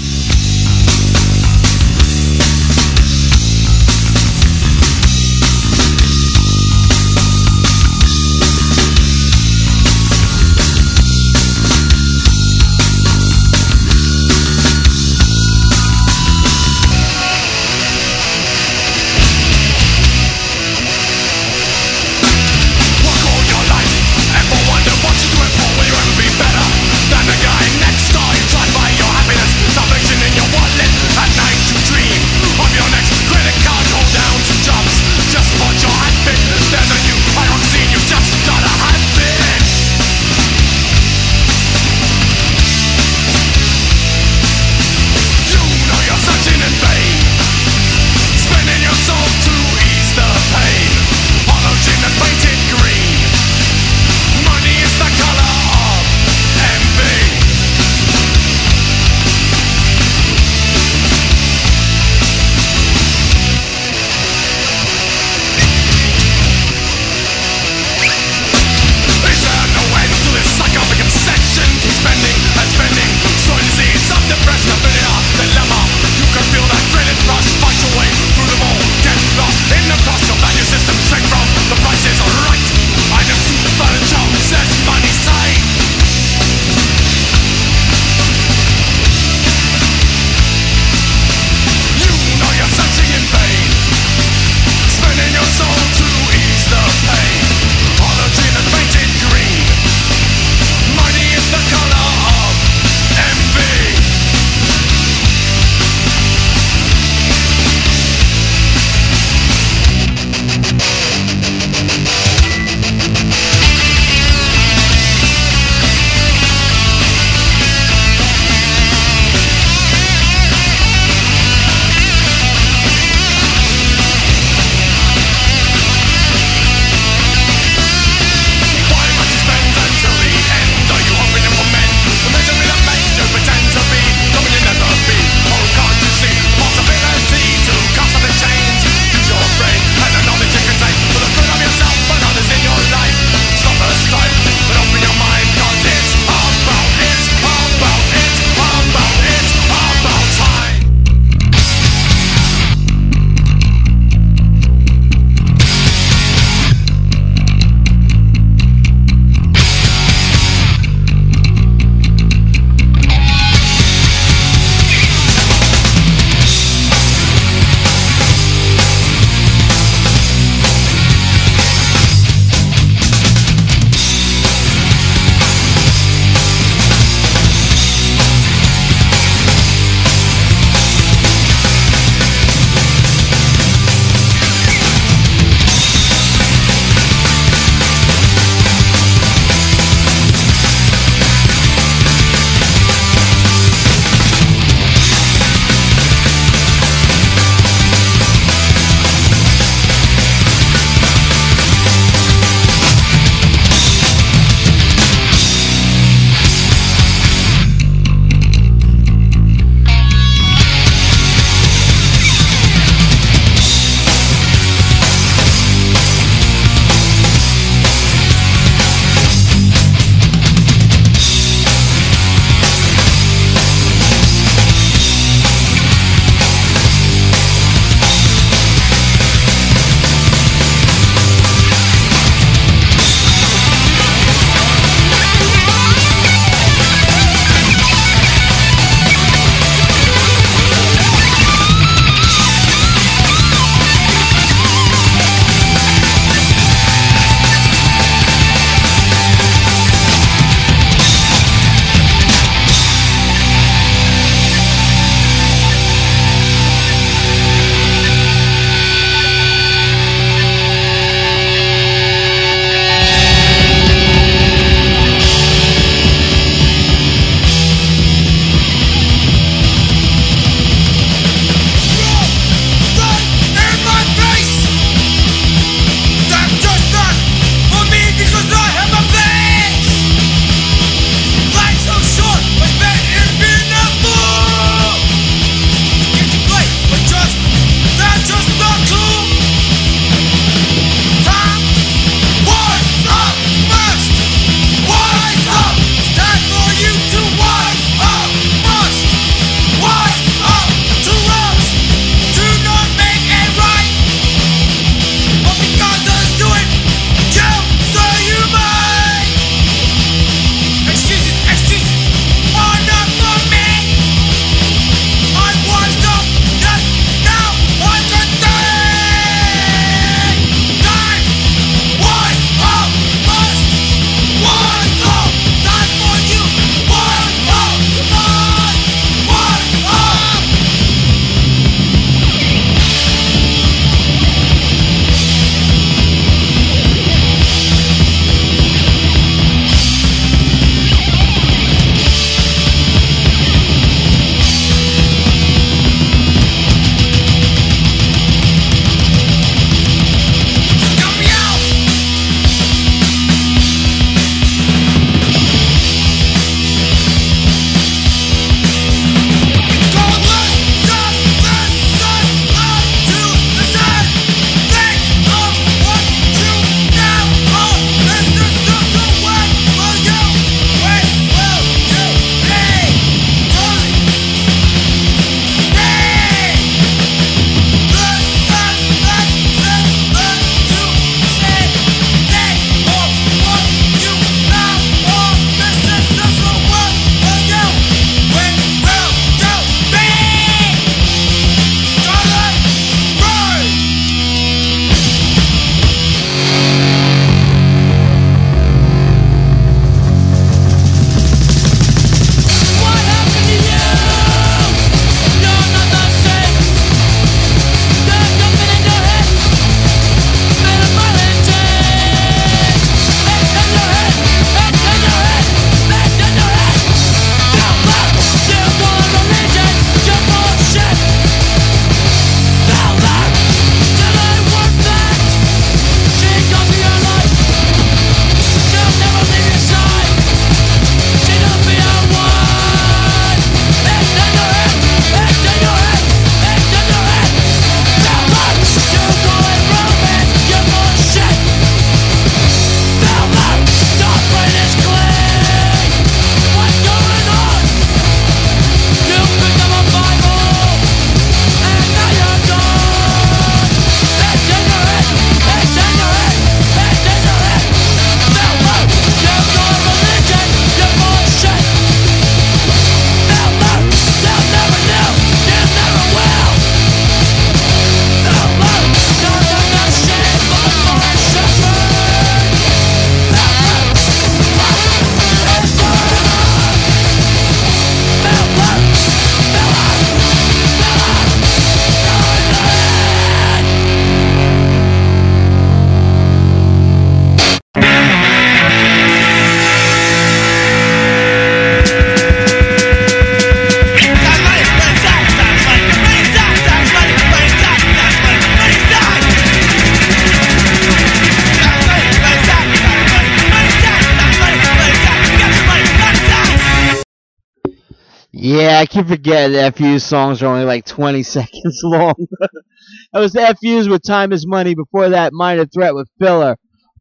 Speaker 8: I keep forgetting that FU's songs are only like 20 seconds long. that was the FU's with Time is Money. Before that, Minor Threat with Filler.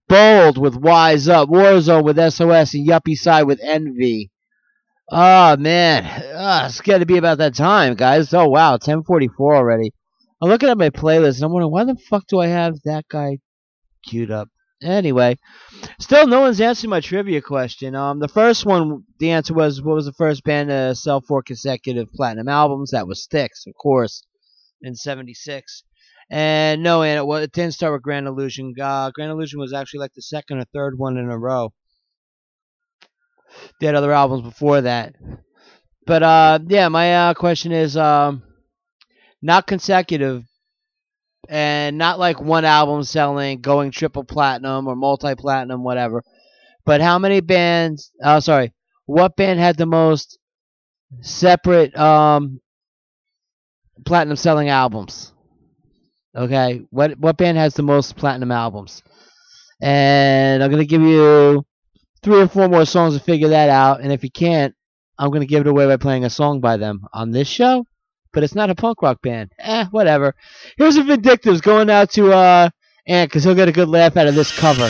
Speaker 8: Bold with Wise Up. Warzone with SOS. And Yuppicide with Envy. Oh, man. Ah, it's got to be about that time, guys. Oh, wow. 1044 already. I'm looking at my playlist and I'm wondering, why the fuck do I have that guy queued up? Anyway, still no one's answered my trivia question. Um, the first one, the answer was, what was the first band to sell four consecutive platinum albums? That was Styx, of course, in '76. And no, and it, wa- it didn't start with Grand Illusion. Uh, Grand Illusion was actually like the second or third one in a row. They had other albums before that. But uh, yeah, my uh, question is um, not consecutive, and not like one album selling, going triple platinum or multi platinum, whatever. But how many bands? Oh, sorry. What band had the most separate um, platinum selling albums? Okay, what what band has the most platinum albums? And I'm gonna give you three or four more songs to figure that out. And if you can't, I'm gonna give it away by playing a song by them on this show. But it's not a punk rock band. Eh, whatever. Here's a Vindictives going out to uh Ant because he'll get a good laugh out of this cover.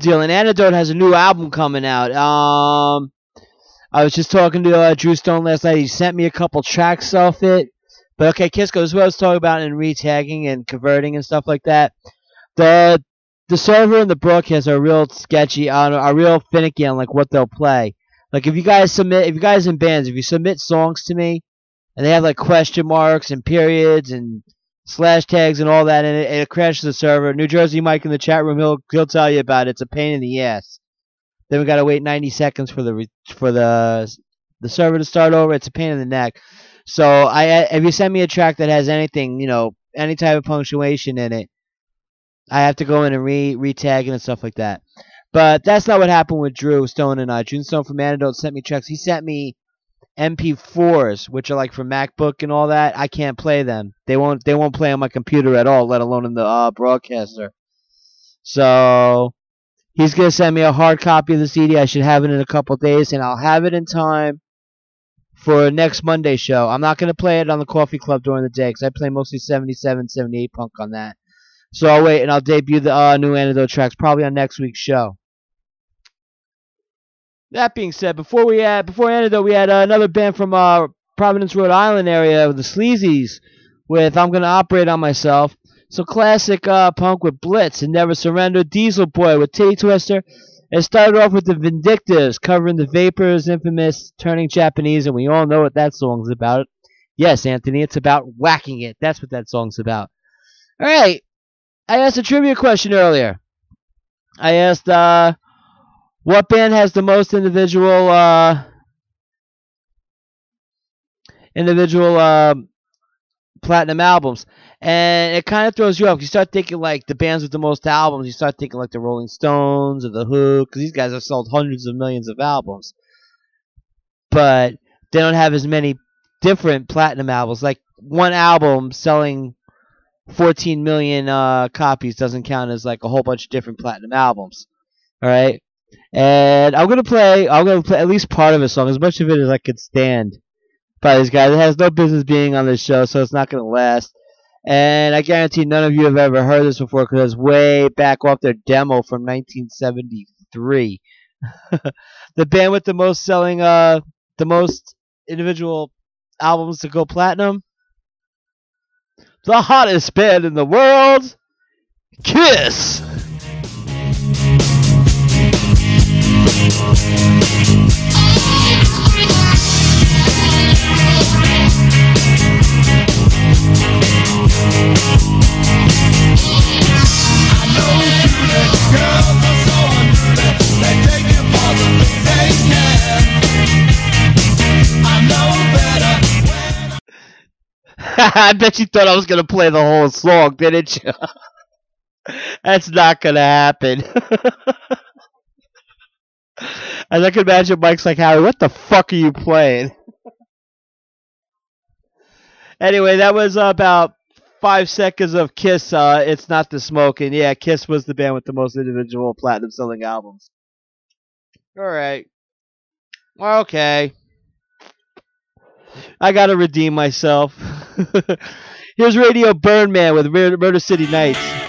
Speaker 7: Deal, and Antidote has a new album coming out. Um, I was just talking to uh, Drew Stone last night. He sent me a couple tracks off it. But okay, Kisco, this is what I was talking about in retagging and converting and stuff like that. The the server and the broadcast are real sketchy on are real finicky on like what they'll play. Like if you guys submit if you guys in bands, if you submit songs to me and they have like question marks and periods and slash tags and all that in it, and it crashes the server. New Jersey Mike in the chat room, he'll he'll tell you about it. It's a pain in the ass. Then we gotta wait 90 seconds for the for the the server to start over. It's a pain in the neck. So I if you send me a track that has anything, you know, any type of punctuation in it, I have to go in and re retag and stuff like that. But that's not what happened with Drew Stone and uh, I. Drew Stone from Antidote sent me tracks. He sent me MP4s, which are like for MacBook and all that. I can't play them. They won't. They won't play on my computer at all, let alone in the uh, broadcaster. So he's gonna send me a hard copy of the CD. I should have it in a couple days, and I'll have it in time for next Monday show. I'm not gonna play it on the Coffee Club during the day because I play mostly 77, 78 punk on that. So I'll wait and I'll debut the uh, new Antidote tracks probably on next week's show. That being said, before we had before Antidote, we had uh, another band from uh, Providence, Rhode Island area, the Sleazies, with "I'm Gonna Operate on Myself." So classic uh, punk with Blitz and Never Surrender. Diesel Boy with Titty Twister. It started off with the Vindictives covering the Vapors' infamous "Turning Japanese," and we all know what that song's about. Yes, Anthony, it's about whacking it. That's what that song's about. All right, I asked a trivia question earlier. I asked, uh, what band has the most individual, uh, individual, uh, platinum albums? And it kind of throws you off. You start thinking like the bands with the most albums. You start thinking like the Rolling Stones or the Who, because these guys have sold hundreds of millions of albums. But they don't have as many different platinum albums. Like one album selling 14 million uh, copies doesn't count as like a whole bunch of different platinum albums. All right, and I'm gonna play. I'm gonna play at least part of a song, as much of it as I could stand. By this guy, it has no business being on this show, so it's not gonna last. And I guarantee none of you have ever heard this before because it's way back off their demo from 1973. the band with the most selling, uh, the most individual albums to go platinum the hottest band in the world, Kiss. I bet you thought I was gonna play the whole song, didn't you? That's not gonna happen. As I can imagine, Mike's like, Harry, what the fuck are you playing? anyway, that was about five seconds of Kiss. Uh, it's not the smoke, and yeah, Kiss was the band with the most individual platinum selling albums. All right. Okay. I gotta redeem myself. Here's Radio Birdman with Mur- Murder City Nights.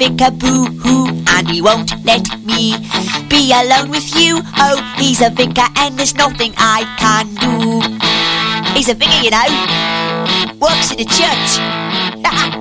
Speaker 14: think a
Speaker 3: boo-hoo and he won't let me be alone with you. Oh, he's a vicar and there's nothing I can do. He's a vicar, you know. Works in a church.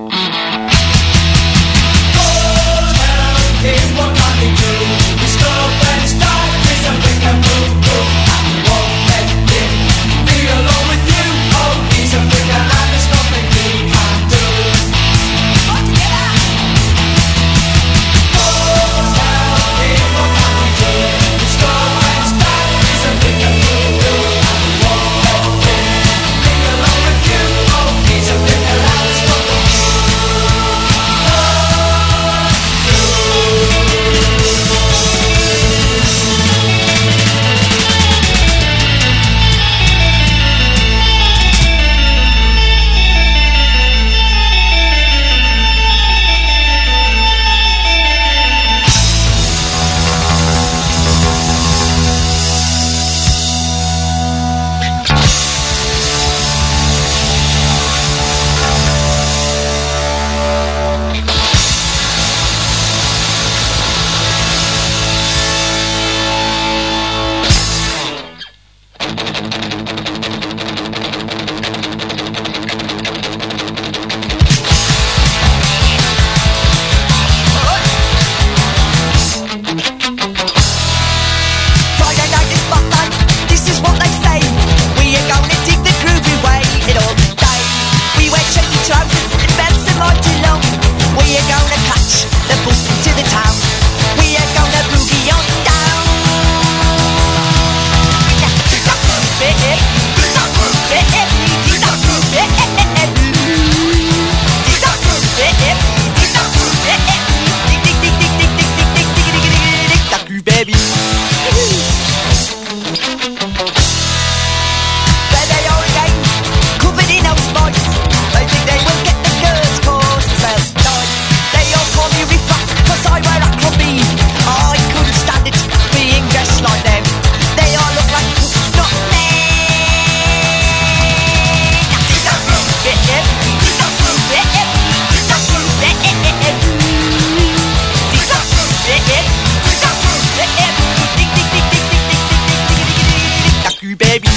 Speaker 7: baby.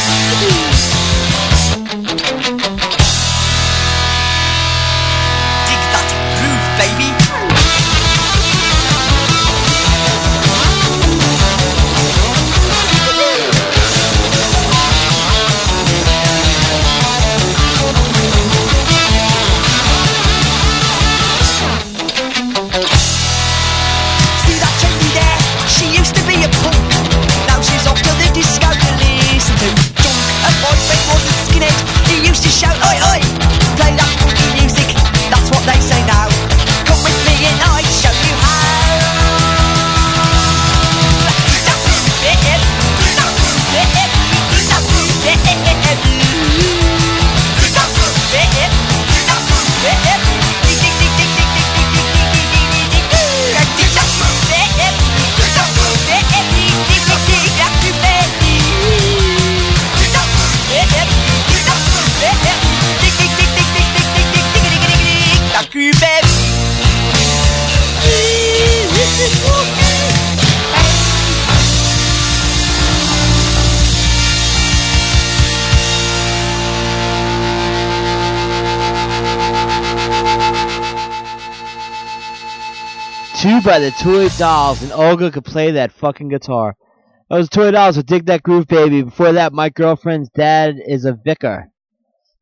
Speaker 7: by the Toy Dolls, and Olga could play that fucking guitar. That was Toy Dolls with Dig That Groove Baby. Before that, my girlfriend's dad is a vicar.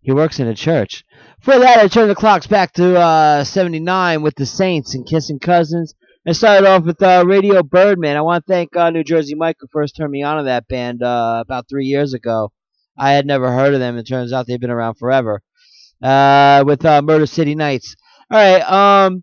Speaker 7: He works in a church. For that, I turned the clocks back to uh, 79 with the Saints and Kissing Cousins. I started off with uh, Radio Birdman. I want to thank uh, New Jersey Mike who first turned me on to that band uh, about three years ago. I had never heard of them. It turns out they've been around forever uh, with uh, Murder City Nights. All right, um,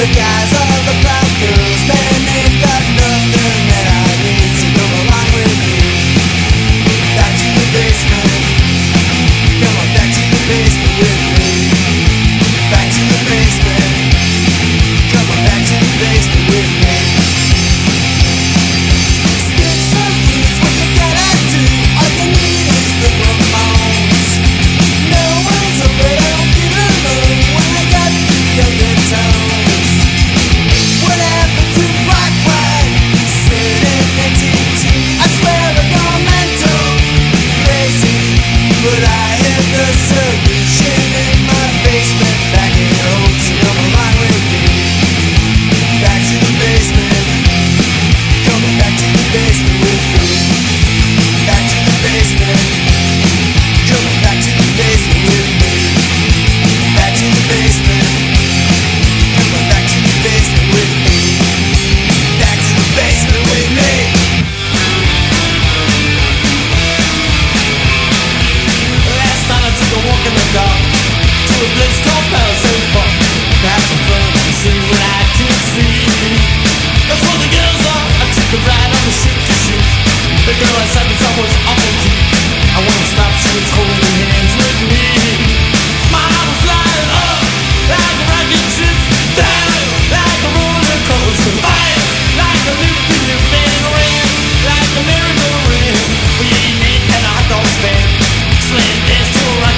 Speaker 7: the
Speaker 9: guys
Speaker 10: of the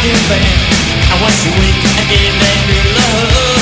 Speaker 10: I was weak and didn't love.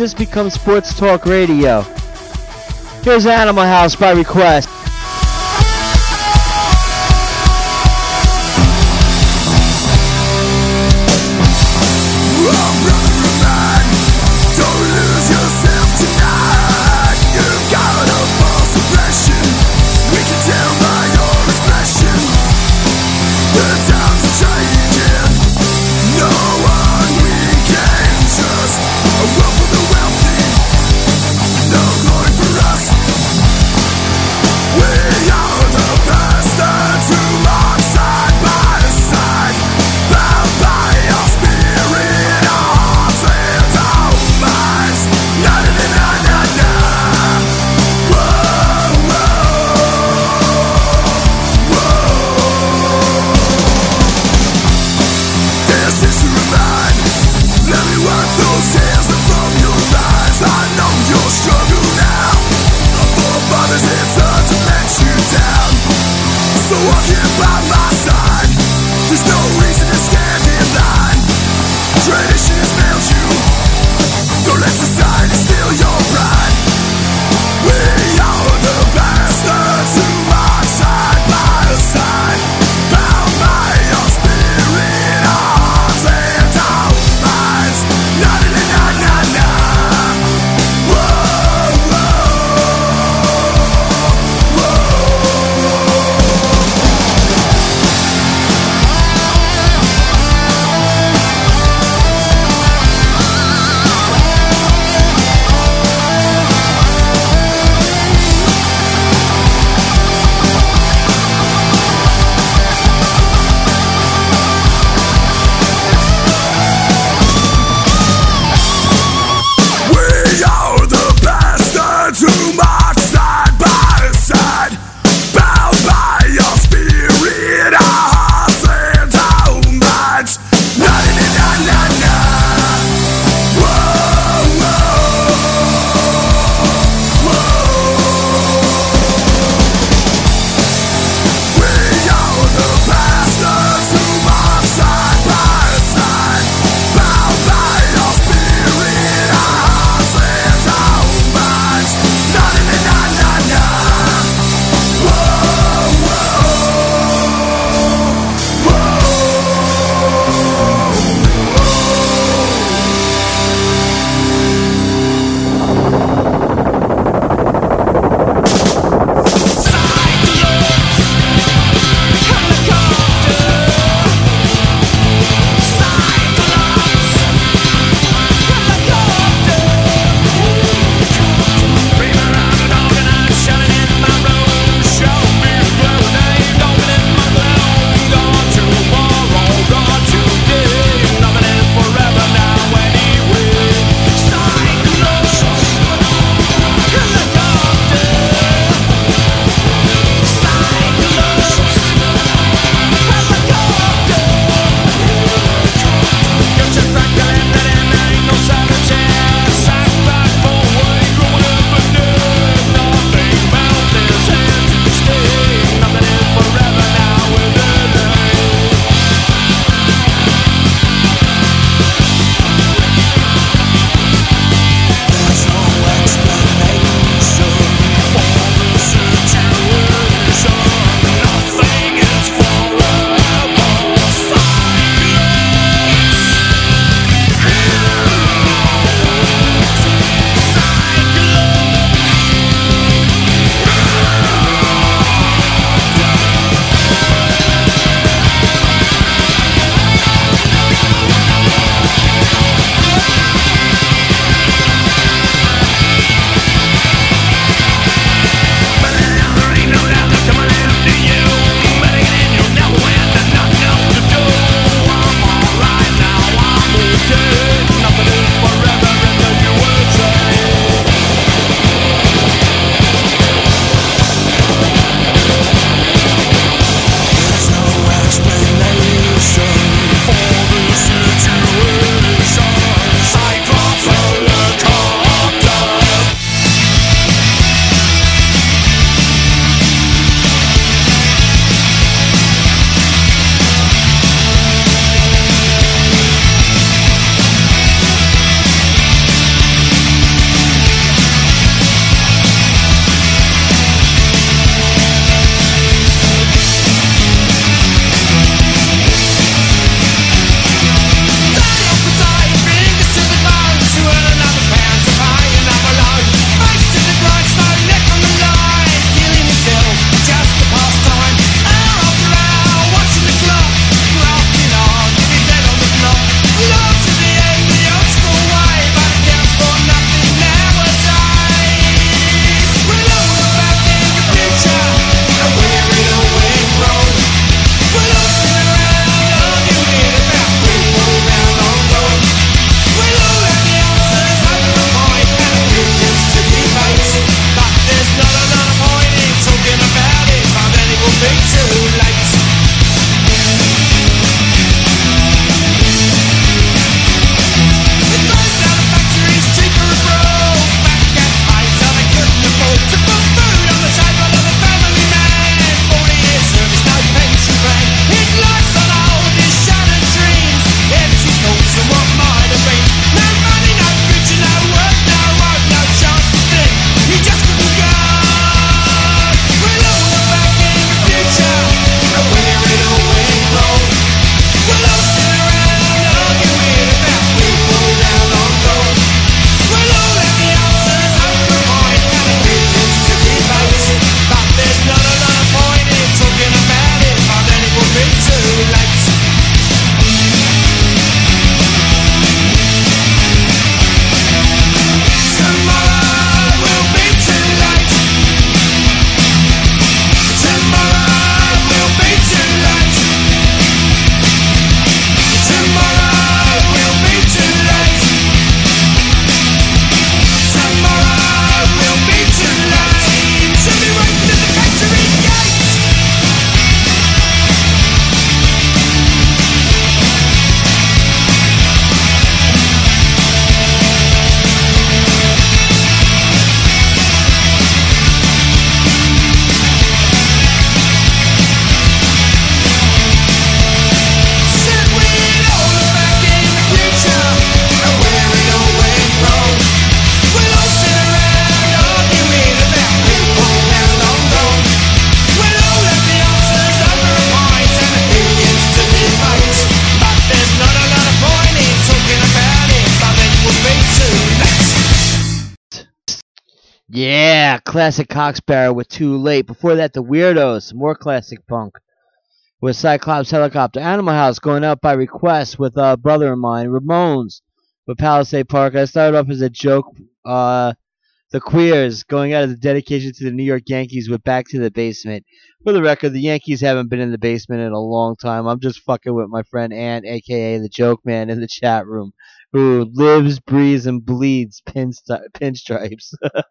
Speaker 7: this becomes sports talk radio. Here's Animal House by request. Classic Cock Sparrer with Too Late. Before that, The Weirdos, more classic punk with Cyclops Helicopter. Animal House going out by request with a brother of mine. Ramones with Palisade Park. I started off as a joke. Uh, the Queers going out as a dedication to the New York Yankees with Back to the Basement. For the record, the Yankees haven't been in the basement in a long time. I'm just fucking with my friend Ant, aka the Joke Man, in the chat room, who lives, breathes, and bleeds pinstri- pinstripes.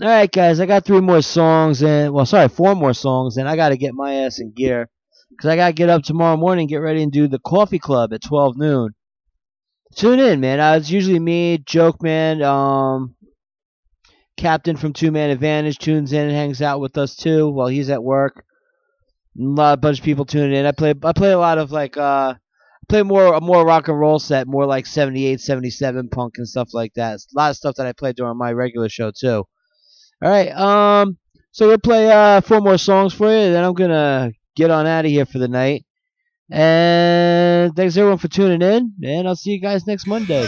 Speaker 7: All right, guys, I got three more songs, and well, sorry, four more songs, and I got to get my ass in gear because I got to get up tomorrow morning, get ready, and do the coffee club at 12 noon. Tune in, man. Uh, it's usually me, Joke Man, um, Captain from Two Man Advantage tunes in and hangs out with us too while he's at work. A lot, bunch of people tuning in. I play, I play a lot of like, uh, I play more, a more rock and roll set, more like 78, 77 punk and stuff like that. A lot of stuff that I play during my regular show too. All right, um, so we'll play uh four more songs for you, then I'm gonna get on out of here for the night. And thanks everyone for tuning in, and I'll see you guys next Monday.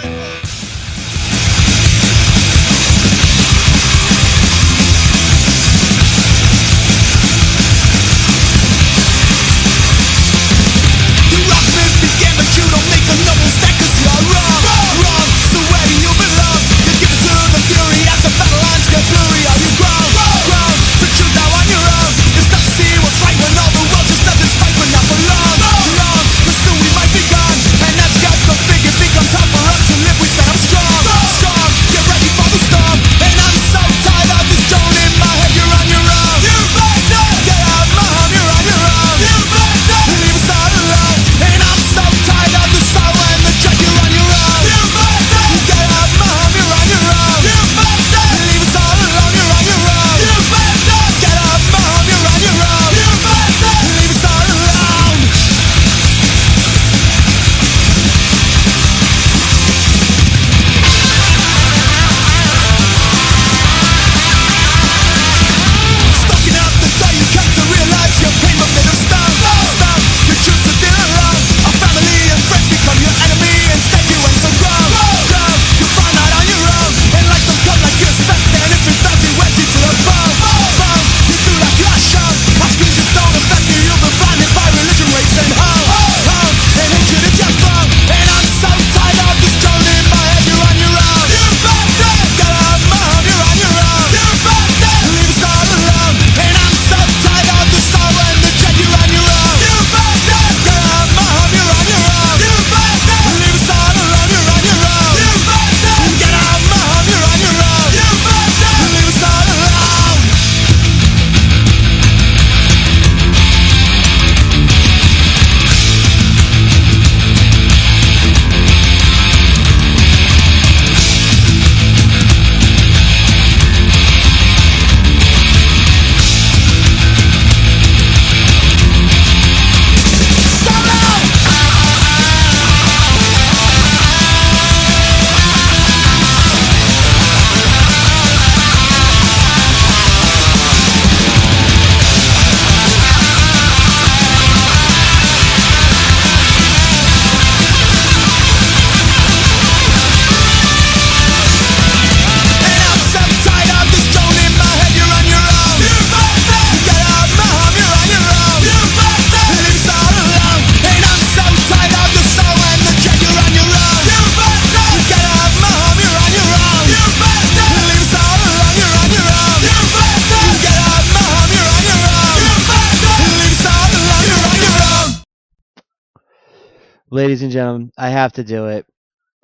Speaker 7: Gentlemen, I have to do it.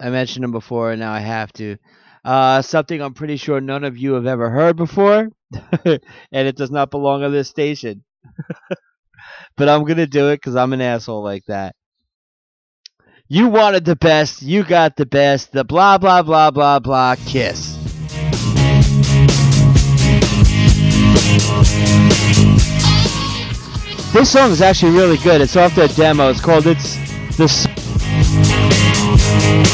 Speaker 7: I mentioned him before, and now I have to. Uh, something I'm pretty sure none of you have ever heard before, and it does not belong on this station. but I'm gonna do it because I'm an asshole like that. You wanted the best, you got the best, the blah blah blah blah blah kiss. This song is actually really good. It's off their demo. It's called It's the
Speaker 9: Like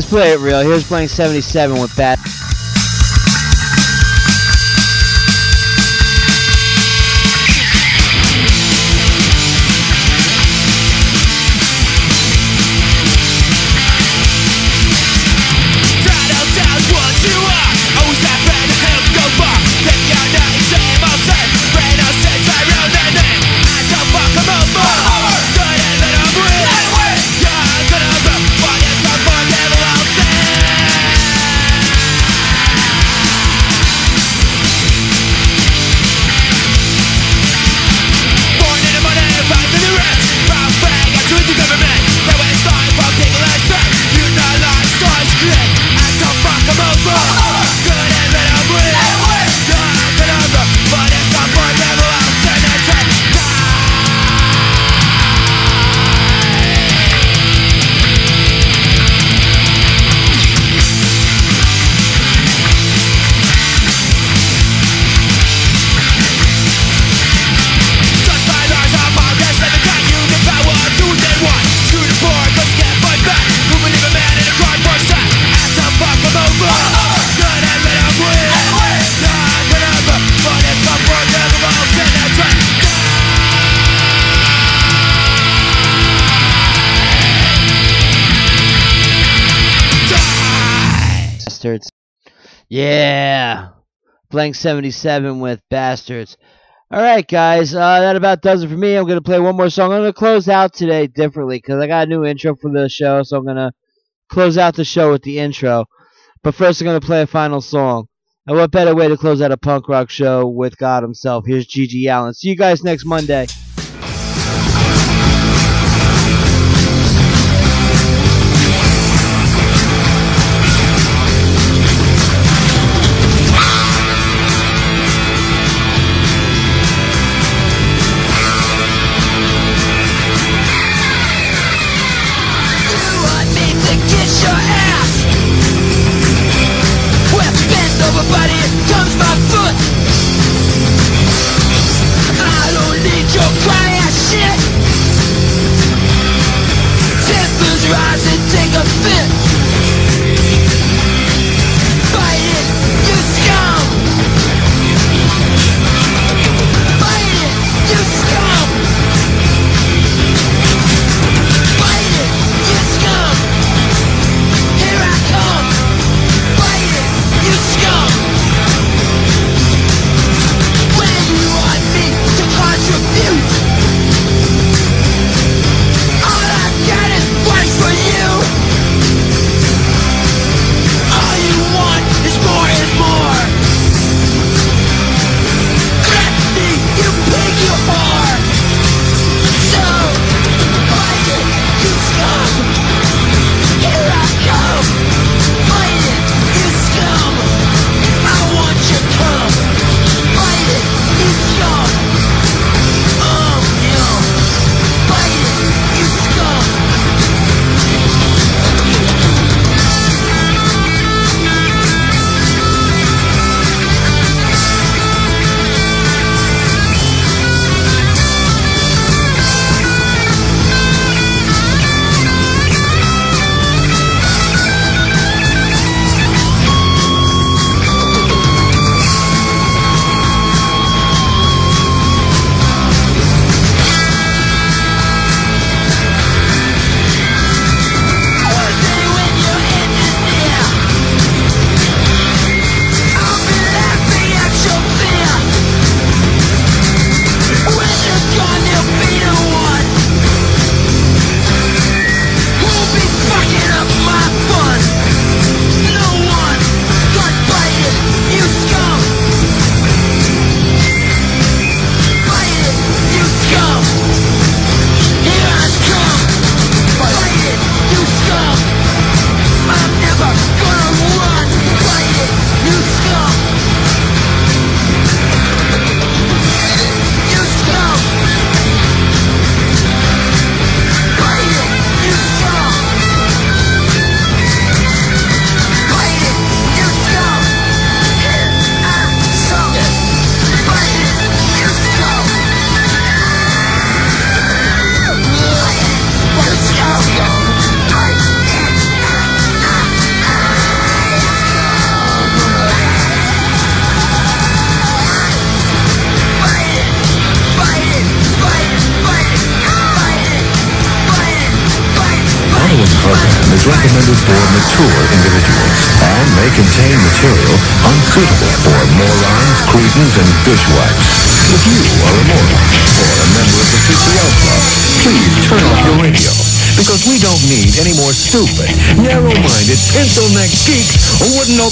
Speaker 10: let's play it real. Here's Blank 77 with Bat. Blank 77 with Bastards. All right, guys. Uh, that about does it for me. I'm going to play one more song. I'm going to close out today differently because I got a new intro for the show, so I'm going to close out the show with the intro. But first, I'm going to play a final song. And what better way to close out a punk rock show with God Himself? Here's G.G. Allin. See you guys next Monday.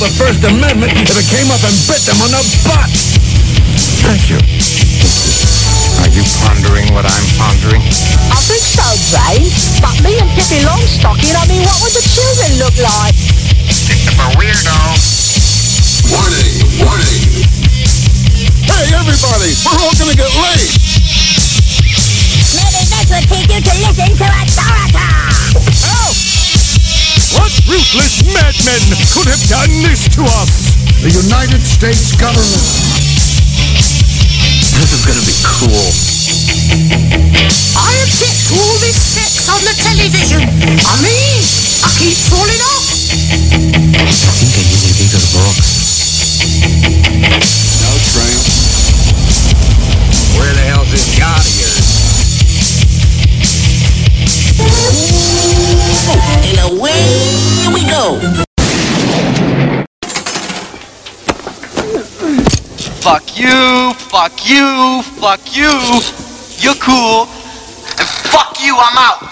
Speaker 18: The First Amendment if it came up and bit them on the butt. Thank you.
Speaker 2: Are you pondering what I'm pondering?
Speaker 19: I think so, Brain. But me and Pippi Longstocking, I mean, what would the children look like?
Speaker 2: Christopher Weirdo.
Speaker 4: Warning, warning. Hey, everybody, we're all gonna get late.
Speaker 3: Maybe this would teach you to listen to authority.
Speaker 11: Help! What ruthless madmen could have done this to us?
Speaker 4: The United States government.
Speaker 18: This is gonna be cool.
Speaker 6: I object to all this sex on the television. I mean, I keep falling off.
Speaker 18: I think I need a bigger box.
Speaker 4: No tramp.
Speaker 2: Where the hell's this yacht of yours?
Speaker 6: And away we go.
Speaker 16: Fuck you, fuck you, fuck you. You're cool. And fuck you, I'm out.